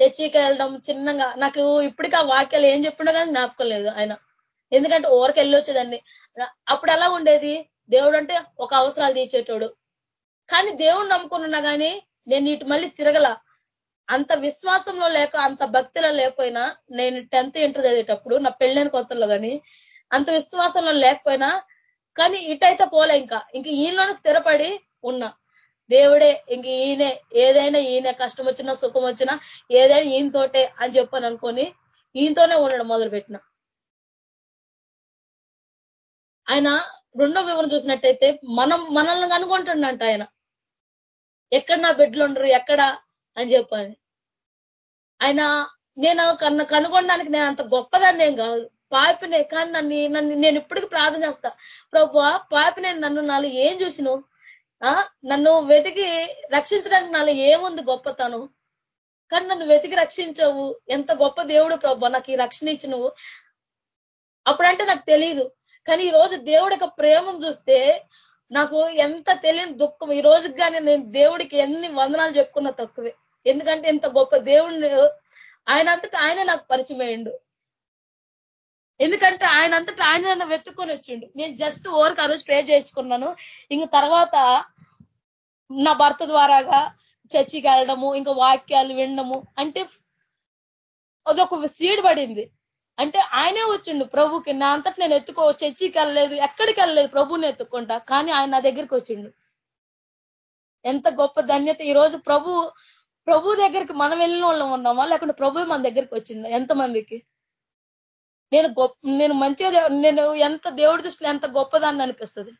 చర్చికి వెళ్ళడం చిన్నగా నాకు ఇప్పటికీ ఆ వాక్యాలు ఏం చెప్పిండో కానీ జ్ఞాపకం లేదు ఆయన. ఎందుకంటే ఓరికి వెళ్ళొచ్చేదాన్ని. అప్పుడు ఎలా ఉండేది? దేవుడు అంటే ఒక అవసరాలు తీర్చేటోడు. కానీ దేవుడు నమ్ముకున్నా కానీ నేను ఇటు మళ్ళీ తిరగల. అంత విశ్వాసంలో లేక అంత భక్తిలో లేకపోయినా నేను టెన్త్ ఇంటర్ చదివేటప్పుడు నా పెళ్ళైన కొత్తలో కానీ అంత విశ్వాసంలో లేకపోయినా కానీ ఇటైతే పోలే ఇంకా. ఇంక ఈయనలోనే స్థిరపడి ఉన్నా. దేవుడే ఇంక ఈయనే ఏదైనా ఈయన కష్టం వచ్చినా సుఖం వచ్చినా ఏదైనా ఈయనతోటే అని చెప్పాను అనుకొని ఈయనతోనే ఉండడం మొదలు పెట్టిన ఆయన రెండో వివరణ చూసినట్టయితే మనం మనల్ని కనుగొంటుండంట ఆయన. ఎక్కడ నా బిడ్డలు ఉండరు ఎక్కడ అని చెప్పాను. ఆయన నేను కన్ను కనుగొనడానికి నేను అంత గొప్పదాన్ని ఏం కాదు. పాపినే కానీ నన్ను నన్ను నేను ఇప్పటికి ప్రార్థన చేస్తా. ప్రభు పాపినే నన్ను నాలో ఏం చూసినావు? ఆ? నన్ను వెతికి రక్షించడానికి నాలో ఏముంది గొప్పతను? కానీ నన్ను వెతికి రక్షించవు. ఎంత గొప్ప దేవుడు ప్రభు నాకు ఈ రక్షణ ఇచ్చినవు. అప్పుడంటే నాకు తెలియదు కానీ ఈ రోజు దేవుడి యొక్క ప్రేమను చూస్తే నాకు ఎంత తెలియని దుఃఖం. ఈ రోజుకి కానీ నేను దేవుడికి ఎన్ని వందనాలు చెప్పుకున్నా తక్కువే. ఎందుకంటే ఇంత గొప్ప దేవుడిని ఆయన అంతటా ఆయన నాకు పరిచయం అయ్యిండు. ఎందుకంటే ఆయన అంతటా ఆయన నన్ను వెతుక్కొని వచ్చిండు. నేను జస్ట్ ఓరికి ఆ రోజు ప్రే చేసుకున్నాను. ఇంక తర్వాత నా భర్త ద్వారాగా చర్చికి వెళ్ళడము ఇంకా వాక్యాలు వినడము అంటే అదొక సీడ్ పడింది. అంటే ఆయనే వచ్చిండు ప్రభుకి నా అంతటి నేను ఎత్తుకో చర్చికి వెళ్ళలేదు ఎక్కడికి వెళ్ళలేదు ప్రభుని ఎత్తుకుంటా కానీ ఆయన నా దగ్గరికి వచ్చిండు. ఎంత గొప్ప ధన్యత. ఈ రోజు ప్రభు ప్రభు దగ్గరికి మనం వెళ్ళిన వాళ్ళం ఉన్నామా? లేకుంటే ప్రభు మన దగ్గరికి వచ్చిందా? ఎంతమందికి? నేను గొప్ప నేను మంచిగా నేను ఎంత దేవుడి దృష్టిలో ఎంత గొప్పదాన్ని అనిపిస్తుంది?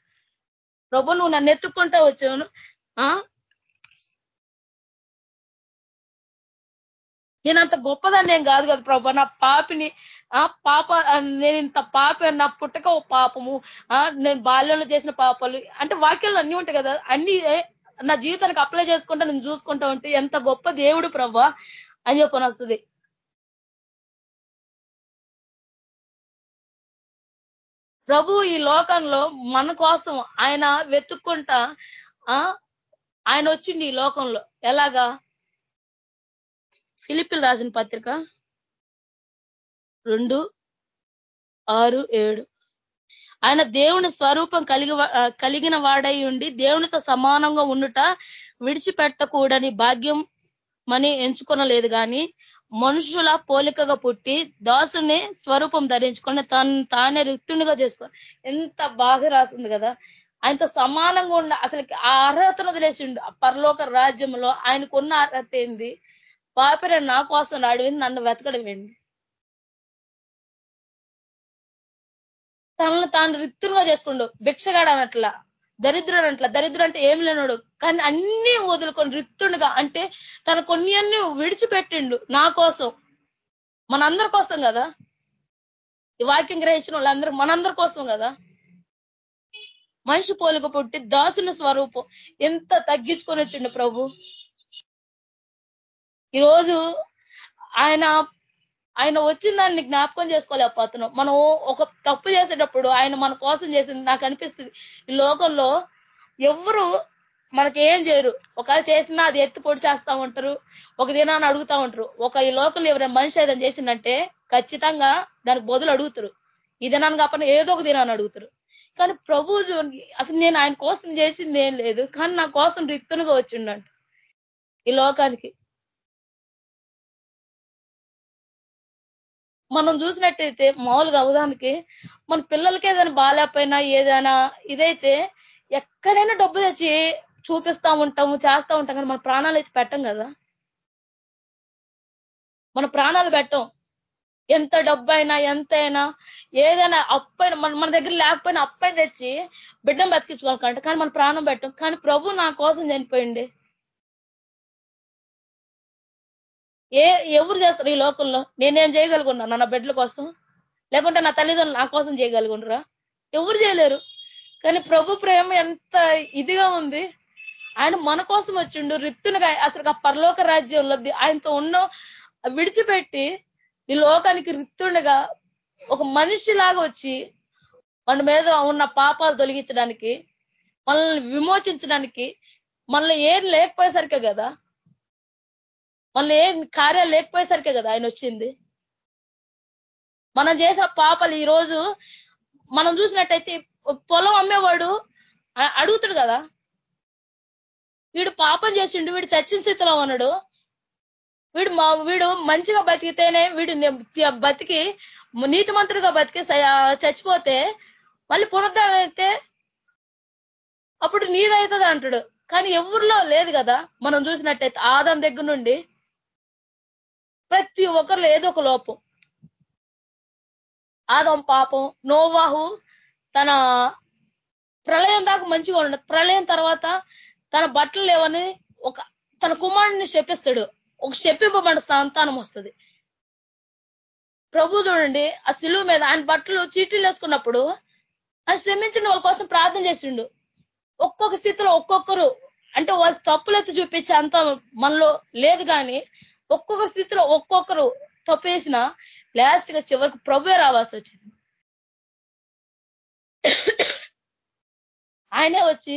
ప్రభు నువ్వు నన్ను ఎత్తుక్కుంటా వచ్చాను ఆ? నేను అంత గొప్పదాన్ని ఏం కాదు కదా ప్రభు. నా పాపిని ఆ పాప నేను ఇంత పాప నా పుట్టక ఓ పాపము. ఆ? నేను బాల్యంలో చేసిన పాపాలు. అంటే వాక్యాలు అన్ని ఉంటాయి కదా. అన్ని నా జీవితానికి అప్లై చేసుకుంటా నేను చూసుకుంటా ఉంటే ఎంత గొప్ప దేవుడు ప్రభా అని చెప్పని వస్తుంది. ప్రభు ఈ లోకంలో మన కోసం ఆయన వెతుక్కుంటా ఆయన వచ్చింది ఈ లోకంలో. ఎలాగా? ఫిలిపిల్ రాసిన పత్రిక రెండు ఆరు ఏడు. ఆయన దేవుని స్వరూపం కలిగి కలిగిన వాడై ఉండి దేవునితో సమానంగా ఉండుట విడిచిపెట్టకూడని భాగ్యం మని ఎంచుకొనలేదు కానీ మనుషుల పోలికగా పుట్టి దాసుని స్వరూపం ధరించుకొని తను తానే రిక్తునిగా చేసుకొని ఎంత బాగా రాసింది కదా. ఆయనతో సమానంగా ఉండ అసలు ఆ అర్హతను వదిలేసిండు. ఆ పరలోక రాజ్యంలో ఆయనకున్న అర్హత ఏంది? పాపిర నా కోసం అడిగింది నన్ను వెతకడం ఏంది తనను తాను రిక్తులుగా చేసుకుండు. భిక్షగాడు అనట్లా దరిద్రుడు అంట్లా. దరిద్రుడు అంటే ఏం లేనాడు. కానీ అన్ని వదులుకొని రిక్తుడుగా. అంటే తన కొన్ని అన్ని విడిచిపెట్టిండు నా కోసం. మనందరి కోసం కదా? ఈ వాక్యం గ్రహించిన వాళ్ళందరూ మనందరి కోసం కదా? మనిషి పోలిక పుట్టి దాసుని స్వరూపం ఎంత తగ్గించుకొని వచ్చిండు ప్రభు? ఈరోజు ఆయన ఆయన వచ్చిన దాన్ని జ్ఞాపకం చేసుకోలేకపోతున్నాం. మనం ఒక తప్పు చేసేటప్పుడు ఆయన మన కోసం చేసింది నాకు అనిపిస్తుంది. ఈ లోకంలో ఎవరు మనకి ఏం చేయరు. ఒకవేళ చేసినా అది ఎత్తి పొడి చేస్తా ఉంటారు. ఒక దినాన్ని అడుగుతా ఉంటారు. ఒక ఈ లోకంలో ఎవరైనా మనిషి ఏదైనా చేసిందంటే ఖచ్చితంగా దానికి బదులు అడుగుతారు. ఈ దినాన్ని కాకుండా ఏదో ఒక దినాన్ని అడుగుతారు. కానీ ప్రభు అసలు నేను ఆయన కోసం చేసింది ఏం లేదు. కానీ నా కోసం రిక్తునుగా వచ్చిండంట ఈ లోకానికి. మనం చూసినట్టయితే మామూలుగా అవదానికి మన పిల్లలకి ఏదైనా బాగాలేకపోయినా ఏదైనా ఇదైతే ఎక్కడైనా డబ్బు తెచ్చి చూపిస్తా ఉంటాము చేస్తా ఉంటాం కానీ మన ప్రాణాలు అయితే పెట్టం కదా. మన ప్రాణాలు పెట్టం. ఎంత డబ్బు అయినా ఎంత అయినా ఏదైనా అప్పైనా మన మన దగ్గర లేకపోయినా అప్పైన తెచ్చి బిడ్డను బతికించుకోవాలంటే. కానీ మన ప్రాణం పెట్టం. కానీ ప్రభు నా కోసం చనిపోయింది ఏ ఎవరు చేస్తారు ఈ లోకంలో? నేనేం చేయగలుగున్నాను నా బిడ్డల కోసం? లేకుంటే నా తల్లిదండ్రులు నా కోసం చేయగలుగుండ్రా? ఎవరు చేయలేరు. కానీ ప్రభు ప్రేమ ఎంత ఇదిగా ఉంది. ఆయన మన కోసం వచ్చిండు. రిత్తునుగా అసలు ఆ పరలోక రాజ్యంలో ఆయనతో ఉన్న విడిచిపెట్టి ఈ లోకానికి రిత్తుండగా ఒక మనిషిలాగా వచ్చి మన మీద ఉన్న పాపాలు తొలగించడానికి మనల్ని విమోచించడానికి మనల్ని ఏం లేకపోయేసరికే కదా మనల్ని ఏం కార్యాలు లేకపోయేసరికే కదా ఆయన వచ్చింది. మనం చేసిన పాపలు ఈరోజు మనం చూసినట్టయితే పొలం అమ్మేవాడు అడుగుతాడు కదా. వీడు పాపం చేసిండు వీడు చచ్చిన స్థితిలో ఉన్నాడు. వీడు మా వీడు మంచిగా బతికితేనే వీడు బతికి నీతిమంతుడిగా బతికి చచ్చిపోతే మళ్ళీ పునరుద్ధరణ అయితే అప్పుడు నీదవుతుంది అంటాడు కానీ ఎవరిలో లేదు కదా మనం చూసినట్టయితే ఆదం దగ్గర నుండి ప్రతి ఒక్కరు ఏదో ఒక లోపం. ఆదం పాపం నోవాహు తన ప్రళయం దాకా మంచిగా ఉండదు ప్రళయం తర్వాత తన బట్టలు లేవని ఒక తన కుమారుడిని శపిస్తాడు. ఒక శప్పింపబడిన సంతానం వస్తుంది. ప్రభు చూడండి ఆ సిలువు మీద ఆయన బట్టలు చీటీలు వేసుకున్నప్పుడు ఆయన శ్రమించిన వాళ్ళ కోసం ప్రార్థన చేసిండు. ఒక్కొక్క స్థితిలో ఒక్కొక్కరు అంటే వాళ్ళ తప్పులెత్తి చూపించే అంత మనలో లేదు కానీ ఒక్కొక్క స్థితిలో ఒక్కొక్కరు తప్పేసిన లాస్ట్గా చివరికి ప్రభువే రావాల్సి వచ్చింది. ఆయనే వచ్చి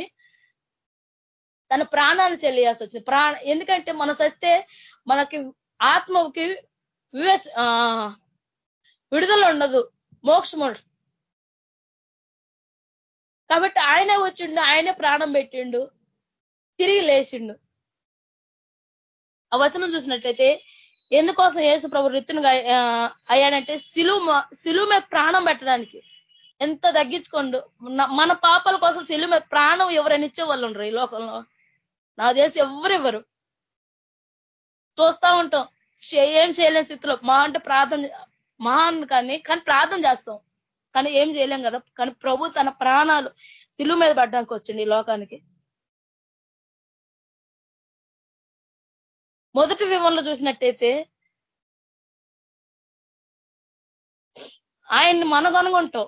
తన ప్రాణాలు చెల్లియాల్సి వచ్చింది. ప్రాణ ఎందుకంటే మనం చస్తే మనకి ఆత్మకి వివేచ విడుదల ఉండదు. మోక్షం ఉండదు. కాబట్టి ఆయనే వచ్చిండు ఆయనే ప్రాణం పెట్టిండు తిరిగి లేచిండు. ఆ వచనం చూసినట్లయితే ఎందుకోసం యేసు ప్రభు రిత్తును అయ్యాడంటే సిలువు శిలువు మీద ప్రాణం పెట్టడానికి. ఎంత తగ్గించుకోండు. మన పాపాల కోసం సిలువు మీద ప్రాణం ఎవరైనా ఇచ్చే వాళ్ళు ఉండరు ఈ లోకంలో. నా తెలిసి ఎవరెవరు చూస్తా ఉంటాం. ఏం చేయలేని స్థితిలో మా అంటే ప్రార్థన మా కానీ కానీ ప్రార్థన చేస్తాం. కానీ ఏం చేయలేం కదా. కానీ ప్రభు తన ప్రాణాలు సిలువు మీద పడ్డానికి వచ్చింది ఈ లోకానికి. మొదటి వివరణలో చూసినట్టయితే ఆయన్ని మనం కనుగొంటాం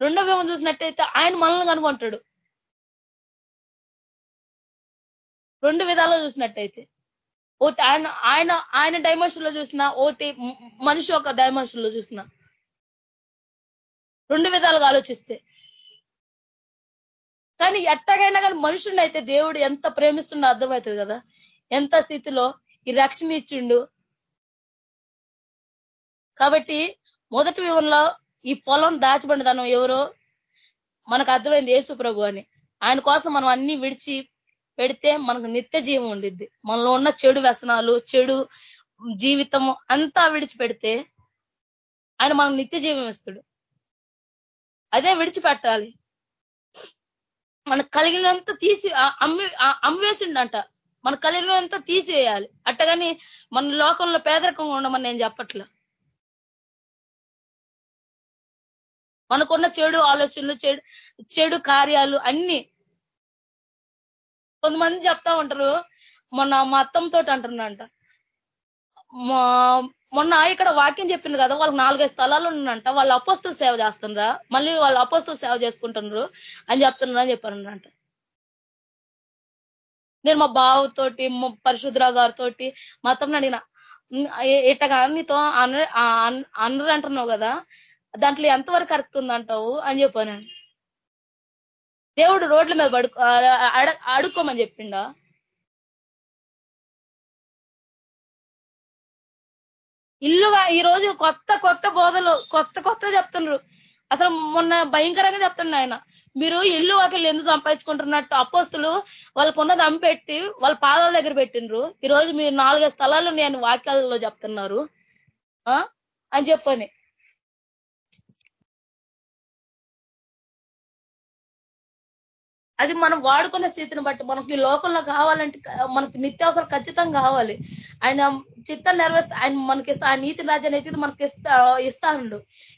రెండో వివరణ చూసినట్టయితే ఆయన మనల్ని కనుగొంటాడు. రెండు విధాలు చూసినట్టయితే ఒకటి ఆయన ఆయన ఆయన డైమెన్షన్లో చూసిన ఒకటి మనిషి ఒక డైమెన్షన్లో చూసిన రెండు విధాలుగా ఆలోచిస్తే. కానీ ఎట్టగైనా కానీ మనుషుని అయితే దేవుడు ఎంత ప్రేమిస్తుండో అర్థమవుతుంది కదా. ఎంత స్థితిలో ఈ రక్షణ ఇచ్చిండు? కాబట్టి మొదటి వివరంలో ఈ పొలం దాచబడిదనం ఎవరో? మనకు అర్థమైంది యేసు ప్రభు అని. ఆయన కోసం మనం అన్ని విడిచి పెడితే మనకు నిత్య జీవం ఉండిద్ది. మనలో ఉన్న చెడు వ్యసనాలు చెడు జీవితము అంతా విడిచిపెడితే ఆయన మనకు నిత్య జీవం ఇస్తాడు. అదే విడిచిపెట్టాలి. మనకు కలిగినంత తీసి అమ్మి అమ్మివేసిండంట మన కలిగినంత తీసివేయాలి అట్టగాని మన లోకంలో పేదరికంగా ఉండమని నేను చెప్పట్లా. మనకున్న చెడు ఆలోచనలు చెడు చెడు కార్యాలు అన్ని కొంతమంది చెప్తా ఉంటారు. మొన్న మా అత్తంతో అంటున్నంట మొన్న ఇక్కడ వాక్యం చెప్పింది కదా వాళ్ళకి నాలుగైదు స్థలాలు ఉన్నంట వాళ్ళు అపోస్తులు సేవ చేస్తుండ్రా. మళ్ళీ వాళ్ళు అపోస్తులు సేవ చేసుకుంటున్నారు అని చెప్తున్నారు అని చెప్పారంట. నేను మా బావుతోటి పరిశుద్ర గారితో మా అత్తమ్మ అడిగిన ఇట్టగా నీతో అనరు అంటున్నావు కదా దాంట్లో ఎంతవరకు కరెక్ట్ ఉందంటావు? అని చెప్పాను దేవుడు రోడ్ల మీద పడుకో అడుక్కోమని చెప్పిండా. ఇల్లుగా ఈ రోజు కొత్త కొత్త బోధలు కొత్త కొత్త చెప్తున్నారు అసలు మొన్న భయంకరంగా చెప్తుండే ఆయన. మీరు ఇల్లు వాటిని ఎందుకు సంపాదించుకుంటున్నట్టు అపోస్తులు వాళ్ళకు ఉన్నది అమ్మిపెట్టి వాళ్ళ పాదాల దగ్గర పెట్టినరు ఈ రోజు మీరు నాలుగైదు స్థలాలు నేను వాక్యాలలో చెప్తున్నారు. అని చెప్పని అది మనం వాడుకునే స్థితిని బట్టి మనకి ఈ లోకంలో కావాలంటే మనకి నిత్యావసరం ఖచ్చితంగా కావాలి. ఆయన చిత్తం నెరవేస్తే ఆయన మనకి ఆ నీతి రాజ్యాన్ని అయితే మనకి ఇస్తా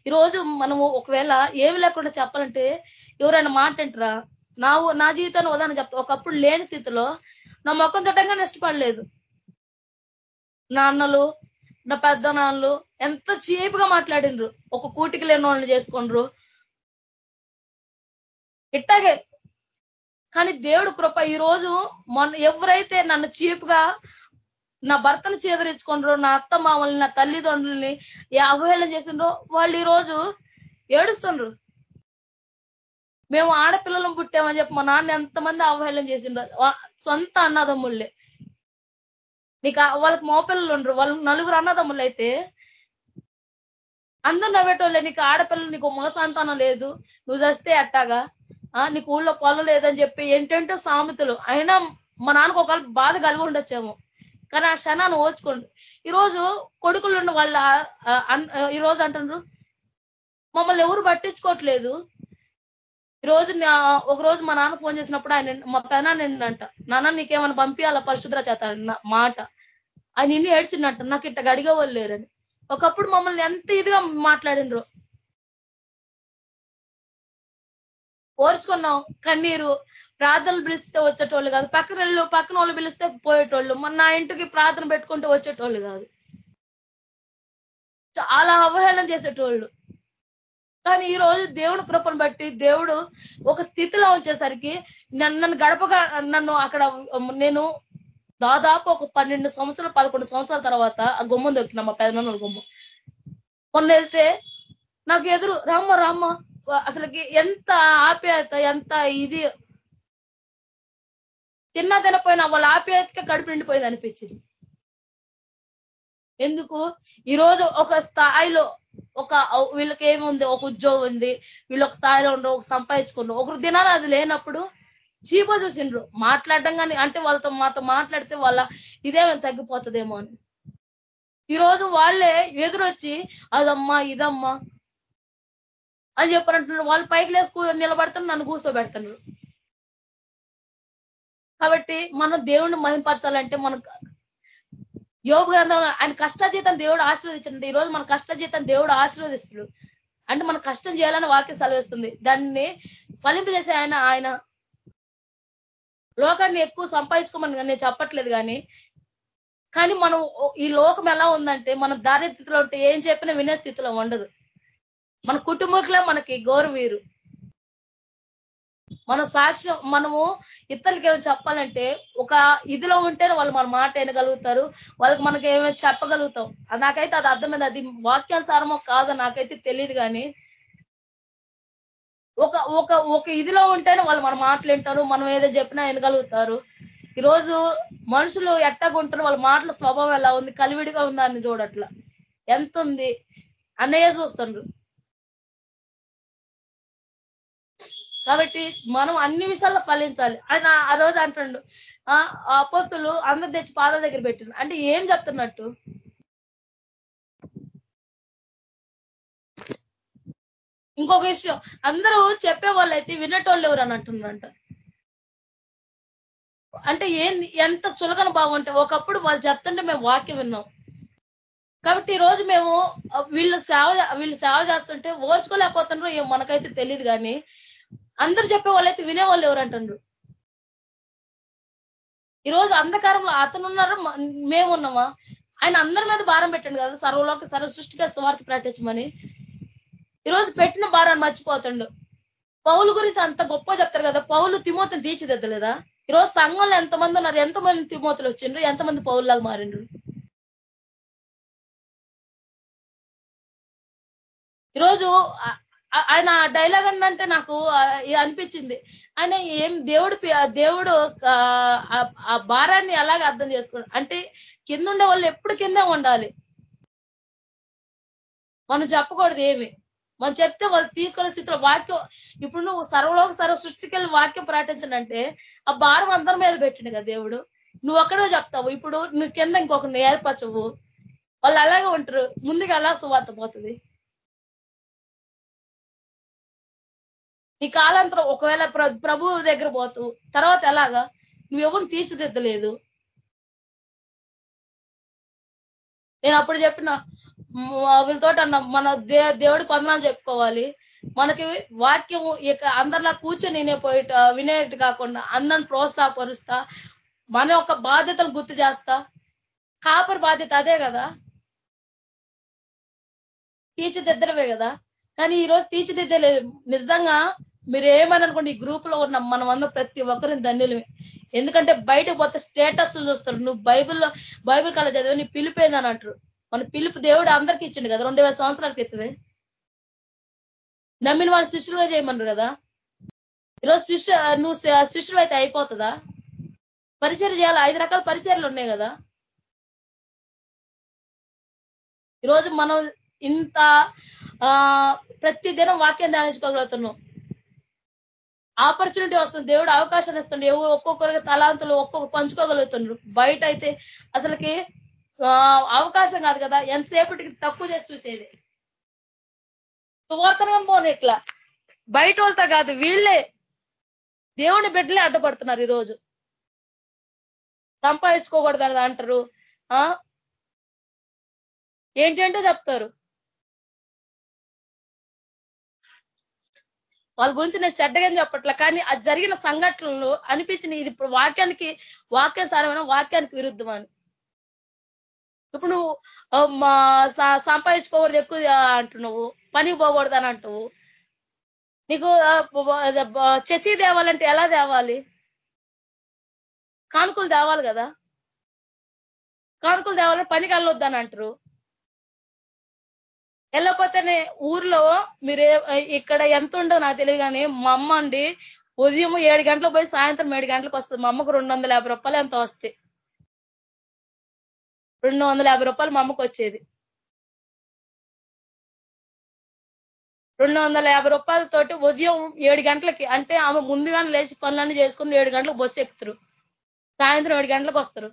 ఈరోజు మనము ఒకవేళ ఏమి లేకుండా చెప్పాలంటే ఎవరైనా మాట అంటారా? నా నా జీవితాన్ని ఉదాహరణ చెప్తా. ఒకప్పుడు లేని స్థితిలో నా మొక్కం తొట్టంగా నష్టపడలేదు నాన్నలు నా పెద్ద నాన్నలు ఎంత చీపుగా మాట్లాడినరు. ఒక కూటికి లేని వాళ్ళని చేసుకుండ్రు. ఇట్టాగే కానీ దేవుడు కృప ఈ రోజు మొన్న ఎవరైతే నన్ను చీప్గా నా భర్తను చేదరించుకుండ్రో నా అత్త మామల్ని నా తల్లిదండ్రుల్ని అవహేళన చేసిండ్రో వాళ్ళు ఈ రోజు ఏడుస్తుండ్రు. మేము ఆడపిల్లలను పుట్టామని చెప్పి మా నాన్న ఎంతమంది అవహేళన చేసిండ్రు సొంత అన్నదమ్ముళ్ళే. నీకు వాళ్ళకి మోపిల్లలు ఉండరు వాళ్ళు నలుగురు అన్నదమ్ములు అయితే అందరు నవ్వేటోళ్ళే నీకు ఆడపిల్లలు నీకు మగ సంతానం లేదు నువ్వు చస్తే అట్టాగా. నీకు ఊళ్ళో పొలం లేదని చెప్పి ఏంటంటే సామెతలు. అయినా మా నాన్నకు ఒక బాధ కలిగి ఉండొచ్చేమో. కానీ ఆ క్షణాన్ని ఓర్చుకోండి. ఈరోజు కొడుకులు ఉన్న వాళ్ళ ఈ రోజు అంటున్నారు మమ్మల్ని ఎవరు పట్టించుకోవట్లేదు. ఈరోజు ఒక రోజు మా నాన్న ఫోన్ చేసినప్పుడు ఆయన మా పెనా నిన్నంట. నాన్న నీకేమైనా పంపించాలా పరిశుద్ర చేత మాట. ఆయన ఇన్ని ఏడ్చిందంట నాకు ఇట్ట గడిగే వాళ్ళు లేరని. ఒకప్పుడు మమ్మల్ని ఎంత ఇదిగా మాట్లాడినరు. ఓర్చుకున్నాం. కన్నీరు ప్రార్థనలు పిలిస్తే వచ్చేటోళ్ళు కాదు. పక్కన పక్కన వాళ్ళు పిలిస్తే పోయేటోళ్ళు. మన నా ఇంటికి ప్రార్థన పెట్టుకుంటూ వచ్చేటోళ్ళు కాదు. చాలా అవహేళన చేసేటోళ్ళు. కానీ ఈ రోజు కృపను బట్టి దేవుడు ఒక స్థితిలో వచ్చేసరికి నన్ను గడపగా నన్ను అక్కడ నేను దాదాపు ఒక పన్నెండు సంవత్సరాలు పదకొండు సంవత్సరాల తర్వాత ఆ గుమ్మం దొక్కిన మా పెదనాన్న గుమ్మం. మొన్న వెళ్తే నాకు ఎదురు రామ్మ రామ్మ అసలుకి ఎంత ఆప్యాయత ఎంత ఇది. తిన్నా తినపోయినా వాళ్ళ ఆప్యాయతగా కడుపు నిండిపోయింది అనిపించింది. ఎందుకు? ఈరోజు ఒక స్థాయిలో ఒక వీళ్ళకి ఏముంది? ఒక ఉద్యోగం ఉంది. వీళ్ళు ఒక స్థాయిలో ఉండరు ఒక సంపాదించుకుంటారు ఒకరు దినాలు అది లేనప్పుడు చీప చూసిండ్రు. మాట్లాడడం కానీ అంటే వాళ్ళతో మాతో మాట్లాడితే వాళ్ళ ఇదేమైనా తగ్గిపోతుందేమో అని. ఈరోజు వాళ్ళే ఎదురొచ్చి అదమ్మా ఇదమ్మా అని చెప్పనంటున్నారు వాళ్ళు పైకి లేసుకు నిలబడుతున్నారు నన్ను కూర్చోబెడుతున్నారు కాబట్టి మనం దేవుణ్ణి మహింపరచాలంటే మనం యోగ గ్రంథం ఆయన కష్టజీతం దేవుడు ఆశీర్వదించండి ఈ రోజు మన కష్టజీతం దేవుడు ఆశీర్వదిస్తుడు. అంటే మన కష్టం చేయాలని వాక్యం సెలవిస్తుంది. దాన్ని ఫలింపజేసే ఆయన ఆయన లోకాన్ని ఎక్కువ సంపాదించుకోమని నేను చెప్పట్లేదు కానీ కానీ మనం ఈ లోకం ఎలా ఉందంటే మనం దారిద్రతలో ఉంటే ఏం చెప్పినా వినే స్థితిలో ఉండదు. మన కుటుంబకులే మనకి గౌరవీరు మన సాక్ష్యం మనము ఇతరులకి ఏమైనా చెప్పాలంటే ఒక ఇదిలో ఉంటేనే వాళ్ళు మన మాట వినగలుగుతారు. వాళ్ళకి మనకి ఏమైనా చెప్పగలుగుతాం. నాకైతే అది అర్థమైంది. అది వాక్యానుసారమో కాదో నాకైతే తెలియదు కానీ ఒక ఒక ఒక ఇదిలో ఉంటేనే వాళ్ళు మన మాటలు వింటారు. మనం ఏదో చెప్పినా వినగలుగుతారు. ఈరోజు మనుషులు ఎట్టగుంటారు వాళ్ళ మాటల స్వభావం ఎలా ఉంది? కలివిడిగా ఉందా అని చూడట్ల. ఎంత ఉంది? అన్నయ్య చూస్తుండ్రు. కాబట్టి మనం అన్ని విషయాల్లో ఫలించాలి. ఆయన ఆ రోజు అంటుండు ఆ అపోస్తులు అందరు తెచ్చి పాదాల దగ్గర పెట్టిండు అంటే ఏం చెప్తున్నట్టు? ఇంకొక విషయం అందరూ చెప్పే వాళ్ళైతే వినటోళ్ళు ఎవరు అని అంటే ఏం ఎంత చులకన బాగుంటే ఒకప్పుడు వాళ్ళు చెప్తుంటే మేము వాక్యం విన్నాం. కాబట్టి ఈ రోజు మేము వీళ్ళు సేవ వీళ్ళు సేవ చేస్తుంటే ఓర్చుకోలేకపోతుండ్రో ఏం మనకైతే తెలియదు కానీ అందరు చెప్పే వాళ్ళైతే వినేవాళ్ళు ఎవరంటారు ఈరోజు అంధకారంలో అతను ఉన్నారు మేము ఉన్నామా? ఆయన అందరి మీద భారం పెట్టండి కదా సర్వలోక సర్వ సృష్టిగా స్వార్థ ప్రకటించమని. ఈరోజు పెట్టిన భారాన్ని మర్చిపోతుండు. పౌలు గురించి అంత గొప్ప చెప్తారు కదా పౌలు తిమోతను తీర్చిదిద్దలేదా? ఈరోజు సంఘంలో ఎంతమంది ఉన్నారు ఎంతమంది తిమోతులు వచ్చిండ్రు ఎంతమంది పౌరులాగా మారిండ్రు? ఈరోజు ఆయన డైలాగ్ అన్నంటే నాకు అనిపించింది. ఆయన ఏం దేవుడు దేవుడు ఆ భారాన్ని ఎలాగ అర్థం చేసుకోండి? అంటే కింద ఉండే వాళ్ళు ఎప్పుడు కింద ఉండాలి. మనం చెప్పకూడదు ఏమి. మనం చెప్తే వాళ్ళు తీసుకునే స్థితిలో వాక్యం ఇప్పుడు నువ్వు సర్వలోక సర్వ సృష్టికెళ్ళి వాక్యం ప్రకటించడంటే ఆ భారం అందరి మీద పెట్టిండు కదా దేవుడు. నువ్వు ఒక్కడో చెప్తావు. ఇప్పుడు నువ్వు కింద ఇంకొకరిని ఏర్పరచవు. వాళ్ళు అలాగే ఉంటారు. ముందుగా అలా సువార్త పోతుంది? నీ కాలాంతరం ఒకవేళ ప్రభు దగ్గర పోతూ తర్వాత ఎలాగా? నువ్వు ఎవరిని తీర్చిదిద్దలేదు. నేను అప్పుడు చెప్పిన వీళ్ళతో అన్న మన దే దేవుడి వందనాలు చెప్పుకోవాలి. మనకి వాక్యం ఇక అందరిలా కూర్చొని నేనే పోయేట వినేటి కాకుండా అందరిని ప్రోత్సాహపరుస్తా మన యొక్క బాధ్యతలు గుర్తు చేస్తా. కాపరి బాధ్యత అదే కదా. తీర్చిదిద్దడమే కదా. కానీ ఈరోజు తీర్చిదిద్దలేదు. నిజంగా మీరు ఏమని ఈ గ్రూప్లో ఉన్న మనం అందరం ప్రతి ఒక్కరిని ధన్యులమే. ఎందుకంటే బయటకు పోతే స్టేటస్ చూస్తారు నువ్వు బైబిల్లో బైబిల్ కాలేజ్ చదివి నీ పిలిపేందని అంటారు. మన పిలుపు దేవుడు అందరికి ఇచ్చిండు కదా రెండు వేల సంవత్సరాల క్రితమే నమ్మిన వాళ్ళు శిష్యులుగా చేయమన్నారు కదా. ఈరోజు శిష్యు నువ్వు శిష్యులు అయితే అయిపోతుందా? పరిచయం చేయాలి? ఐదు రకాల పరిచయాలు ఉన్నాయి కదా. ఈరోజు మనం ఇంత ప్రతి దినం వాక్యం ధ్యానించుకోగలుగుతున్నాం. ఆపర్చునిటీ వస్తుంది దేవుడు అవకాశం ఇస్తుండే ఎవరు ఒక్కొక్కరికి తలాంతులు ఒక్కొక్క పంచుకోగలుగుతుండ్రు బయట అయితే అసలుకి అవకాశం కాదు కదా ఎంతసేపటికి తక్కువ చేసి చూసేది. సువార్తనం పోనీ ఇట్లా. బయట వాళ్ళతో కాదు వీళ్ళే దేవుని బిడ్డలే అడ్డపడుతున్నారు ఈరోజు. సంపాదించుకోకూడదు అంటారు ఆ? ఏంటంటే చెప్తారు. వాళ్ళ గురించి నేను చెడ్డగా చెప్పట్లే కానీ అది జరిగిన సంఘటనలు అనిపించింది ఇది ఇప్పుడు వాక్యానికి వాక్య స్థానమైన వాక్యానికి విరుద్ధం అని. ఇప్పుడు నువ్వు మా సంపాదించుకోకూడదు ఎక్కువ అంటున్నావు పనికి పోకూడదు అని అంటావు నీకు చర్చి తేవాలంటే ఎలా తేవాలి కానుకలు తేవాలి కదా. కానుకలు తేవాలంటే పనికి వెళ్ళొద్దని అంటారు వెళ్ళకపోతేనే ఊర్లో మీరు ఇక్కడ ఎంత ఉండో నాకు తెలియదు కానీ మా అమ్మ అండి ఉదయం ఏడు గంటలకు పోయి సాయంత్రం ఏడు గంటలకు వస్తుంది. మా అమ్మకు రెండు వందల యాభై రూపాయలు ఎంత వస్తాయి రెండు వందల యాభై రూపాయలు మా అమ్మకు వచ్చేది. రెండు వందల యాభై రూపాయలతోటి ఉదయం ఏడు గంటలకి అంటే ఆమె ముందుగానే లేచి పనులన్నీ చేసుకుని ఏడు గంటలకు బస్సు ఎక్కుతారు. సాయంత్రం ఏడు గంటలకు వస్తారు.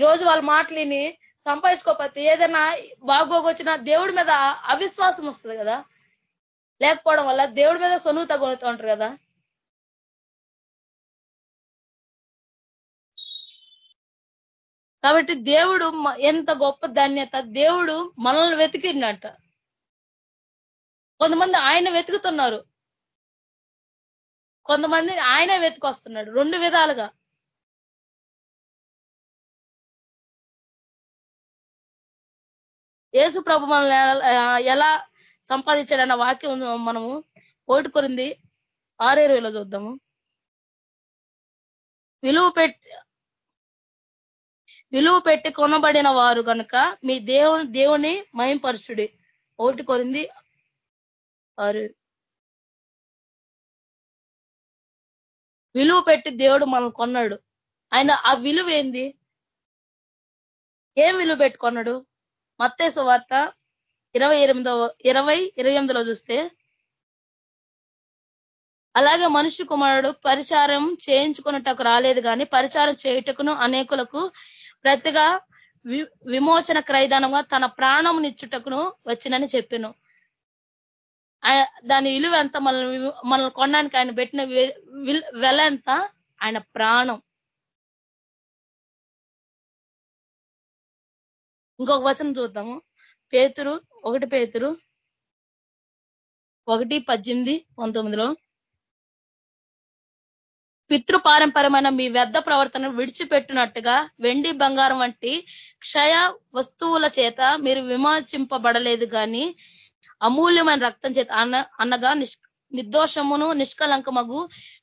ఈరోజు వాళ్ళ మాటలిని సంపాదించుకోకపోతే ఏదైనా బాగోగొచ్చినా దేవుడి మీద అవిశ్వాసం వస్తుంది కదా? లేకపోవడం వల్ల దేవుడి మీద సొనువు తగ్గుతూ ఉంటారు కదా? కాబట్టి దేవుడు ఎంత గొప్ప ధాన్యత. దేవుడు మనల్ని వెతికిండట. కొంతమంది ఆయన వెతుకుతున్నారు. కొంతమంది ఆయనే వెతుకొస్తున్నాడు. రెండు విధాలుగా. యేసు ప్రభు మనల్ని ఎలా సంపాదించాడన్న వాక్యం మనము ఓటుకొరింది ఆరేరు ఇరవైలో చూద్దాము. విలువ పెట్టి విలువ పెట్టి కొనబడిన వారు కనుక మీ దేవుని దేవుని మహింపరుచుడి. ఒకటి కొరింది ఆరు. విలువ పెట్టి దేవుడు మనం కొన్నాడు. ఆయన ఆ విలువ ఏంది? ఏం విలువ పెట్టుకున్నాడు మత్తే సువార్త ఇరవై ఎనిమిదో ఇరవై ఇరవై ఎనిమిదిలో చూస్తే అలాగే మనుష్య కుమారుడు పరిచారం చేయించుకున్నటకు రాలేదు కానీ పరిచారం చేయుటకును అనేకులకు ప్రతిగా విమోచన క్రైదానంగా తన ప్రాణం నిచ్చుటకును వచ్చినని చెప్పాను. దాని విలువ ఎంత? మనల్ని మనల్ని కొనడానికి ఆయన పెట్టిన వెల ఎంత? ఆయన ప్రాణం. ఇంకొక వచనం చూద్దాము. పేతురు ఒకటి పేతురు ఒకటి పద్దెనిమిది పంతొమ్మిదిలో పితృపారంపరమైన మీ వ్యర్థ ప్రవర్తన విడిచిపెట్టినట్టుగా వెండి బంగారం వంటి క్షయ వస్తువుల చేత మీరు విమోచింపబడలేదు కానీ అమూల్యమైన రక్తం చేత అన్న అన్నగా నిర్దోషమును నిష్కలంకమగు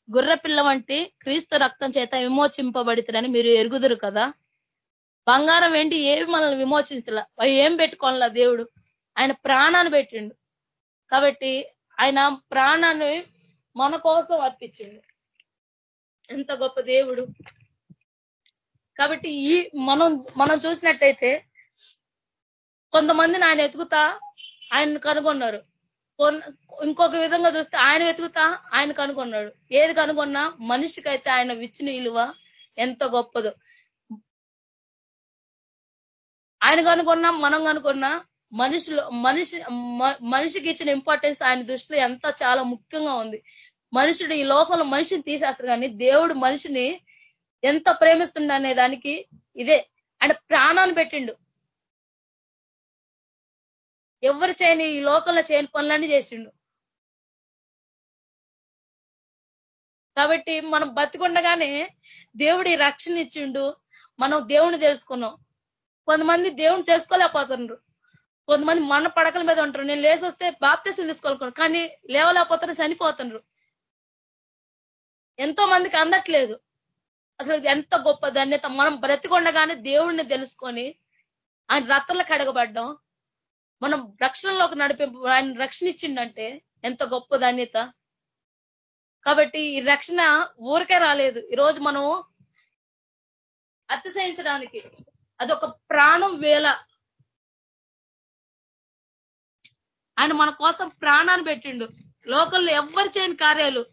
గుర్రపిల్ల వంటి క్రీస్తు రక్తం చేత విమోచింపబడితేనని మీరు ఎరుగుదురు కదా? బంగారం వెండి ఏవి మనల్ని విమోచించాల? అవి ఏం పెట్టుకోవాలా దేవుడు? ఆయన ప్రాణాన్ని పెట్టిండు. కాబట్టి ఆయన ప్రాణాన్ని మన కోసం అర్పించిండు. ఎంత గొప్ప దేవుడు. కాబట్టి ఈ మనం మనం చూసినట్టయితే కొంతమందిని ఆయన ఎతుకుతా ఆయన కనుగొన్నారు. ఇంకొక విధంగా చూస్తే ఆయన వెతుకుతా ఆయన కనుగొన్నాడు. ఏది కనుగొన్నా మనిషికైతే ఆయన విచ్చిన విలువ ఎంత గొప్పదో. ఆయన కనుకున్నా మనం కనుకున్నా మనుషులు మనిషి మనిషికి ఇచ్చిన ఇంపార్టెన్స్ ఆయన దృష్టిలో ఎంత చాలా ముఖ్యంగా ఉంది. మనుషుడు ఈ లోకంలో మనిషిని తీసేస్తారు కానీ దేవుడు మనిషిని ఎంత ప్రేమిస్తుండ అనే దానికి ఇదే. ఆయన ప్రాణాన్ని పెట్టిండు. ఎవరు చేయని ఈ లోకంలో చేయని పనులన్నీ చేసిండు. కాబట్టి మనం బతికుండగానే దేవుడి రక్షణ ఇచ్చిండు. మనం దేవుని తెలుసుకున్నాం. కొంతమంది దేవుని తెలుసుకోలేకపోతున్నారు కొంతమంది మన పడకల మీద ఉంటారు. నేను లేచి వస్తే బాప్తీసం తీసుకోవాలనుకున్నాను కానీ లేవలేకపోతారు చనిపోతున్నారు ఎంతో మందికి అందట్లేదు. అసలు ఎంత గొప్ప ధన్యత. మనం బ్రతికొండగానే దేవుడిని తెలుసుకొని ఆయన రక్తంలో కడగబడ్డం. మనం రక్షణలోకి నడిపింపు ఆయన రక్షణ ఇచ్చిండంటే ఎంత గొప్ప ధన్యత. కాబట్టి ఈ రక్షణ ఊరికే రాలేదు. ఈరోజు మనం అదొక ప్రాణం వేళ ఆయన మన కోసం ప్రాణాన్ని పెట్టిండు. లోకల్లో ఎవ్వరు చేయని కార్యాలు.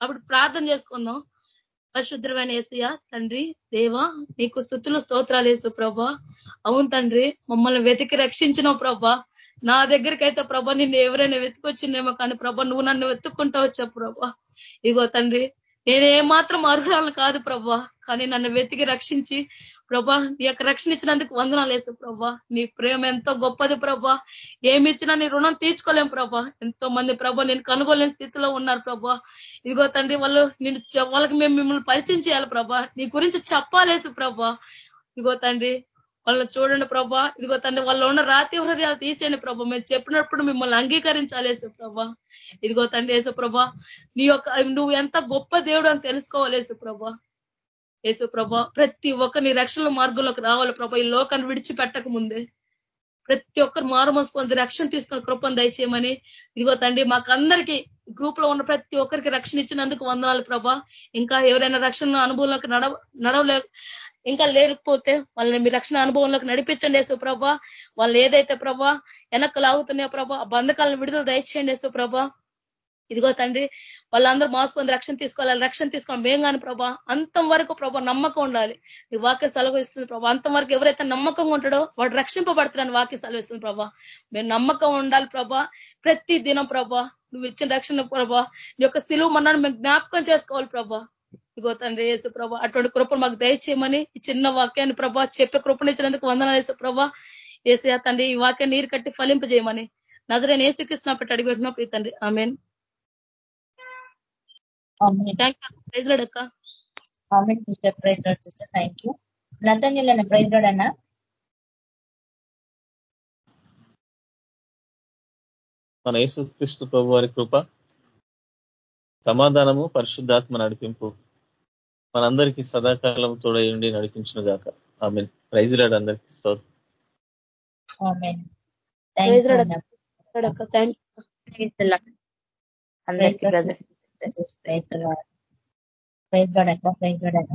అప్పుడు ప్రార్థన చేసుకుందాం. పరిశుద్రమైన ఏసయ తండ్రి దేవా నీకు స్థుతులు స్తోత్రాలు వేసు ప్రభా. అవును తండ్రి మమ్మల్ని వెతికి రక్షించినావు ప్రభా. నా దగ్గరికైతే ప్రభా నిన్ను ఎవరైనా వెతుకొచ్చిందేమో కానీ ప్రభా నువ్వు నన్ను వెతుక్కుంటా వచ్చావు ప్రభా? ఇగో తండ్రి నేను ఏమాత్రం అర్హురాలను కాదు ప్రభా. కానీ నన్ను వెతికి రక్షించి ప్రభా నీ యొక్క రక్షణ ఇచ్చినందుకు వందనాలు వేసు ప్రభా. నీ ప్రేమ ఎంతో గొప్పది ప్రభా. ఏమి ఇచ్చినా నీ రుణం తీర్చుకోలేం ప్రభా. ఎంతో మంది ప్రభా నేను కనుగోలేని స్థితిలో ఉన్నారు ప్రభా. ఇదిగో తండ్రి వాళ్ళు నేను వాళ్ళకి మేము మిమ్మల్ని పరిచయం చేయాలి ప్రభా. నీ గురించి చెప్పాలేసు ప్రభా. ఇదిగో తండ్రి వాళ్ళని చూడండి ప్రభా. ఇదిగో తండ్రి వాళ్ళు ఉన్న రాతి హృదయాలు తీసేయండి ప్రభా. మేము చెప్పినప్పుడు మిమ్మల్ని అంగీకరించాలేసు ప్రభా. ఇదిగో తండ్రి యేసు ప్రభా నీ యొక్క నువ్వు ఎంత గొప్ప దేవుడు అని తెలుసుకోవాలి యేసు ప్రభా. యేసు ప్రభా ప్రతి ఒక్కరిని రక్షణ మార్గంలోకి రావాలి ప్రభా. ఈ లోకాన్ని విడిచిపెట్టక ముందే. ప్రతి ఒక్కరు మారు రక్షణ తీసుకుని కృపను దయచేయమని. ఇదిగో తండ్రి మాకందరికీ గ్రూప్లో ఉన్న ప్రతి ఒక్కరికి రక్షణ ఇచ్చినందుకు వందనాలు ప్రభా. ఇంకా ఎవరైనా రక్షణ అనుభవంలోకి నడవ నడవలే ఇంకా లేకపోతే వాళ్ళని మీ రక్షణ అనుభవంలోకి నడిపించండి వేసు ప్రభా. వాళ్ళు ఏదైతే ప్రభా వెనక్కు లాగుతున్నాయో ప్రభా ఆ బంధకాలను విడుదల దయచేయండి వేసు ప్రభా. ఇదిగో తండ్రి వాళ్ళందరూ మాసుకొని రక్షణ తీసుకోవాలి రక్షణ తీసుకొని మేం కానీ ప్రభా అంతం వరకు ప్రభా నమ్మకం ఉండాలి. నీ వాక్య సెలవు ఇస్తుంది ప్రభా. అంతం వరకు ఎవరైతే నమ్మకంగా ఉంటాడో వాడు రక్షింపబడుతున్నాను వాక్య సెలవు ఇస్తుంది ప్రభా. మేము నమ్మకం ఉండాలి ప్రభా. ప్రతి దినం ప్రభా నువ్వు ఇచ్చిన రక్షణ ప్రభా నీ యొక్క సిలువు మన్నాను మేము జ్ఞాపకం చేసుకోవాలి ప్రభా. ఇగో తండ్రి యేసు ప్రభా అటువంటి కృపను మాకు దయచేయమని ఈ చిన్న వాక్యాన్ని ప్రభా చెప్పే కృపను ఇచ్చినందుకు వందనాలు వేసు ప్రభా. ఏసీ తండ్రి ఈ వాక్యాన్ని నీరు కట్టి ఫలింపజేయమని నజరైన ఏసుకృష్ణ పెట్టి అడిగి పెట్టిన ప్రీ తండ్రి ఆమెన్. ప్రైజ్ అక్క. Sister praise Lord sister thank you నతన్యులు అన్న ప్రైజ్ రాడ్ అన్న. మన యేసుక్రీస్తు ప్రభు వారి కృప సమాధానము పరిశుద్ధాత్మ నడిపింపు. మనందరికీ సదాకాలం తోడయుండి నడిపించిన గాక ఆమె ప్రైజ్ రాడ్ అందరికీ స్టోర్ అందరికీ ప్రైజ్ రాడ్ అక్క ప్రైజ్ రాడ్ అక్క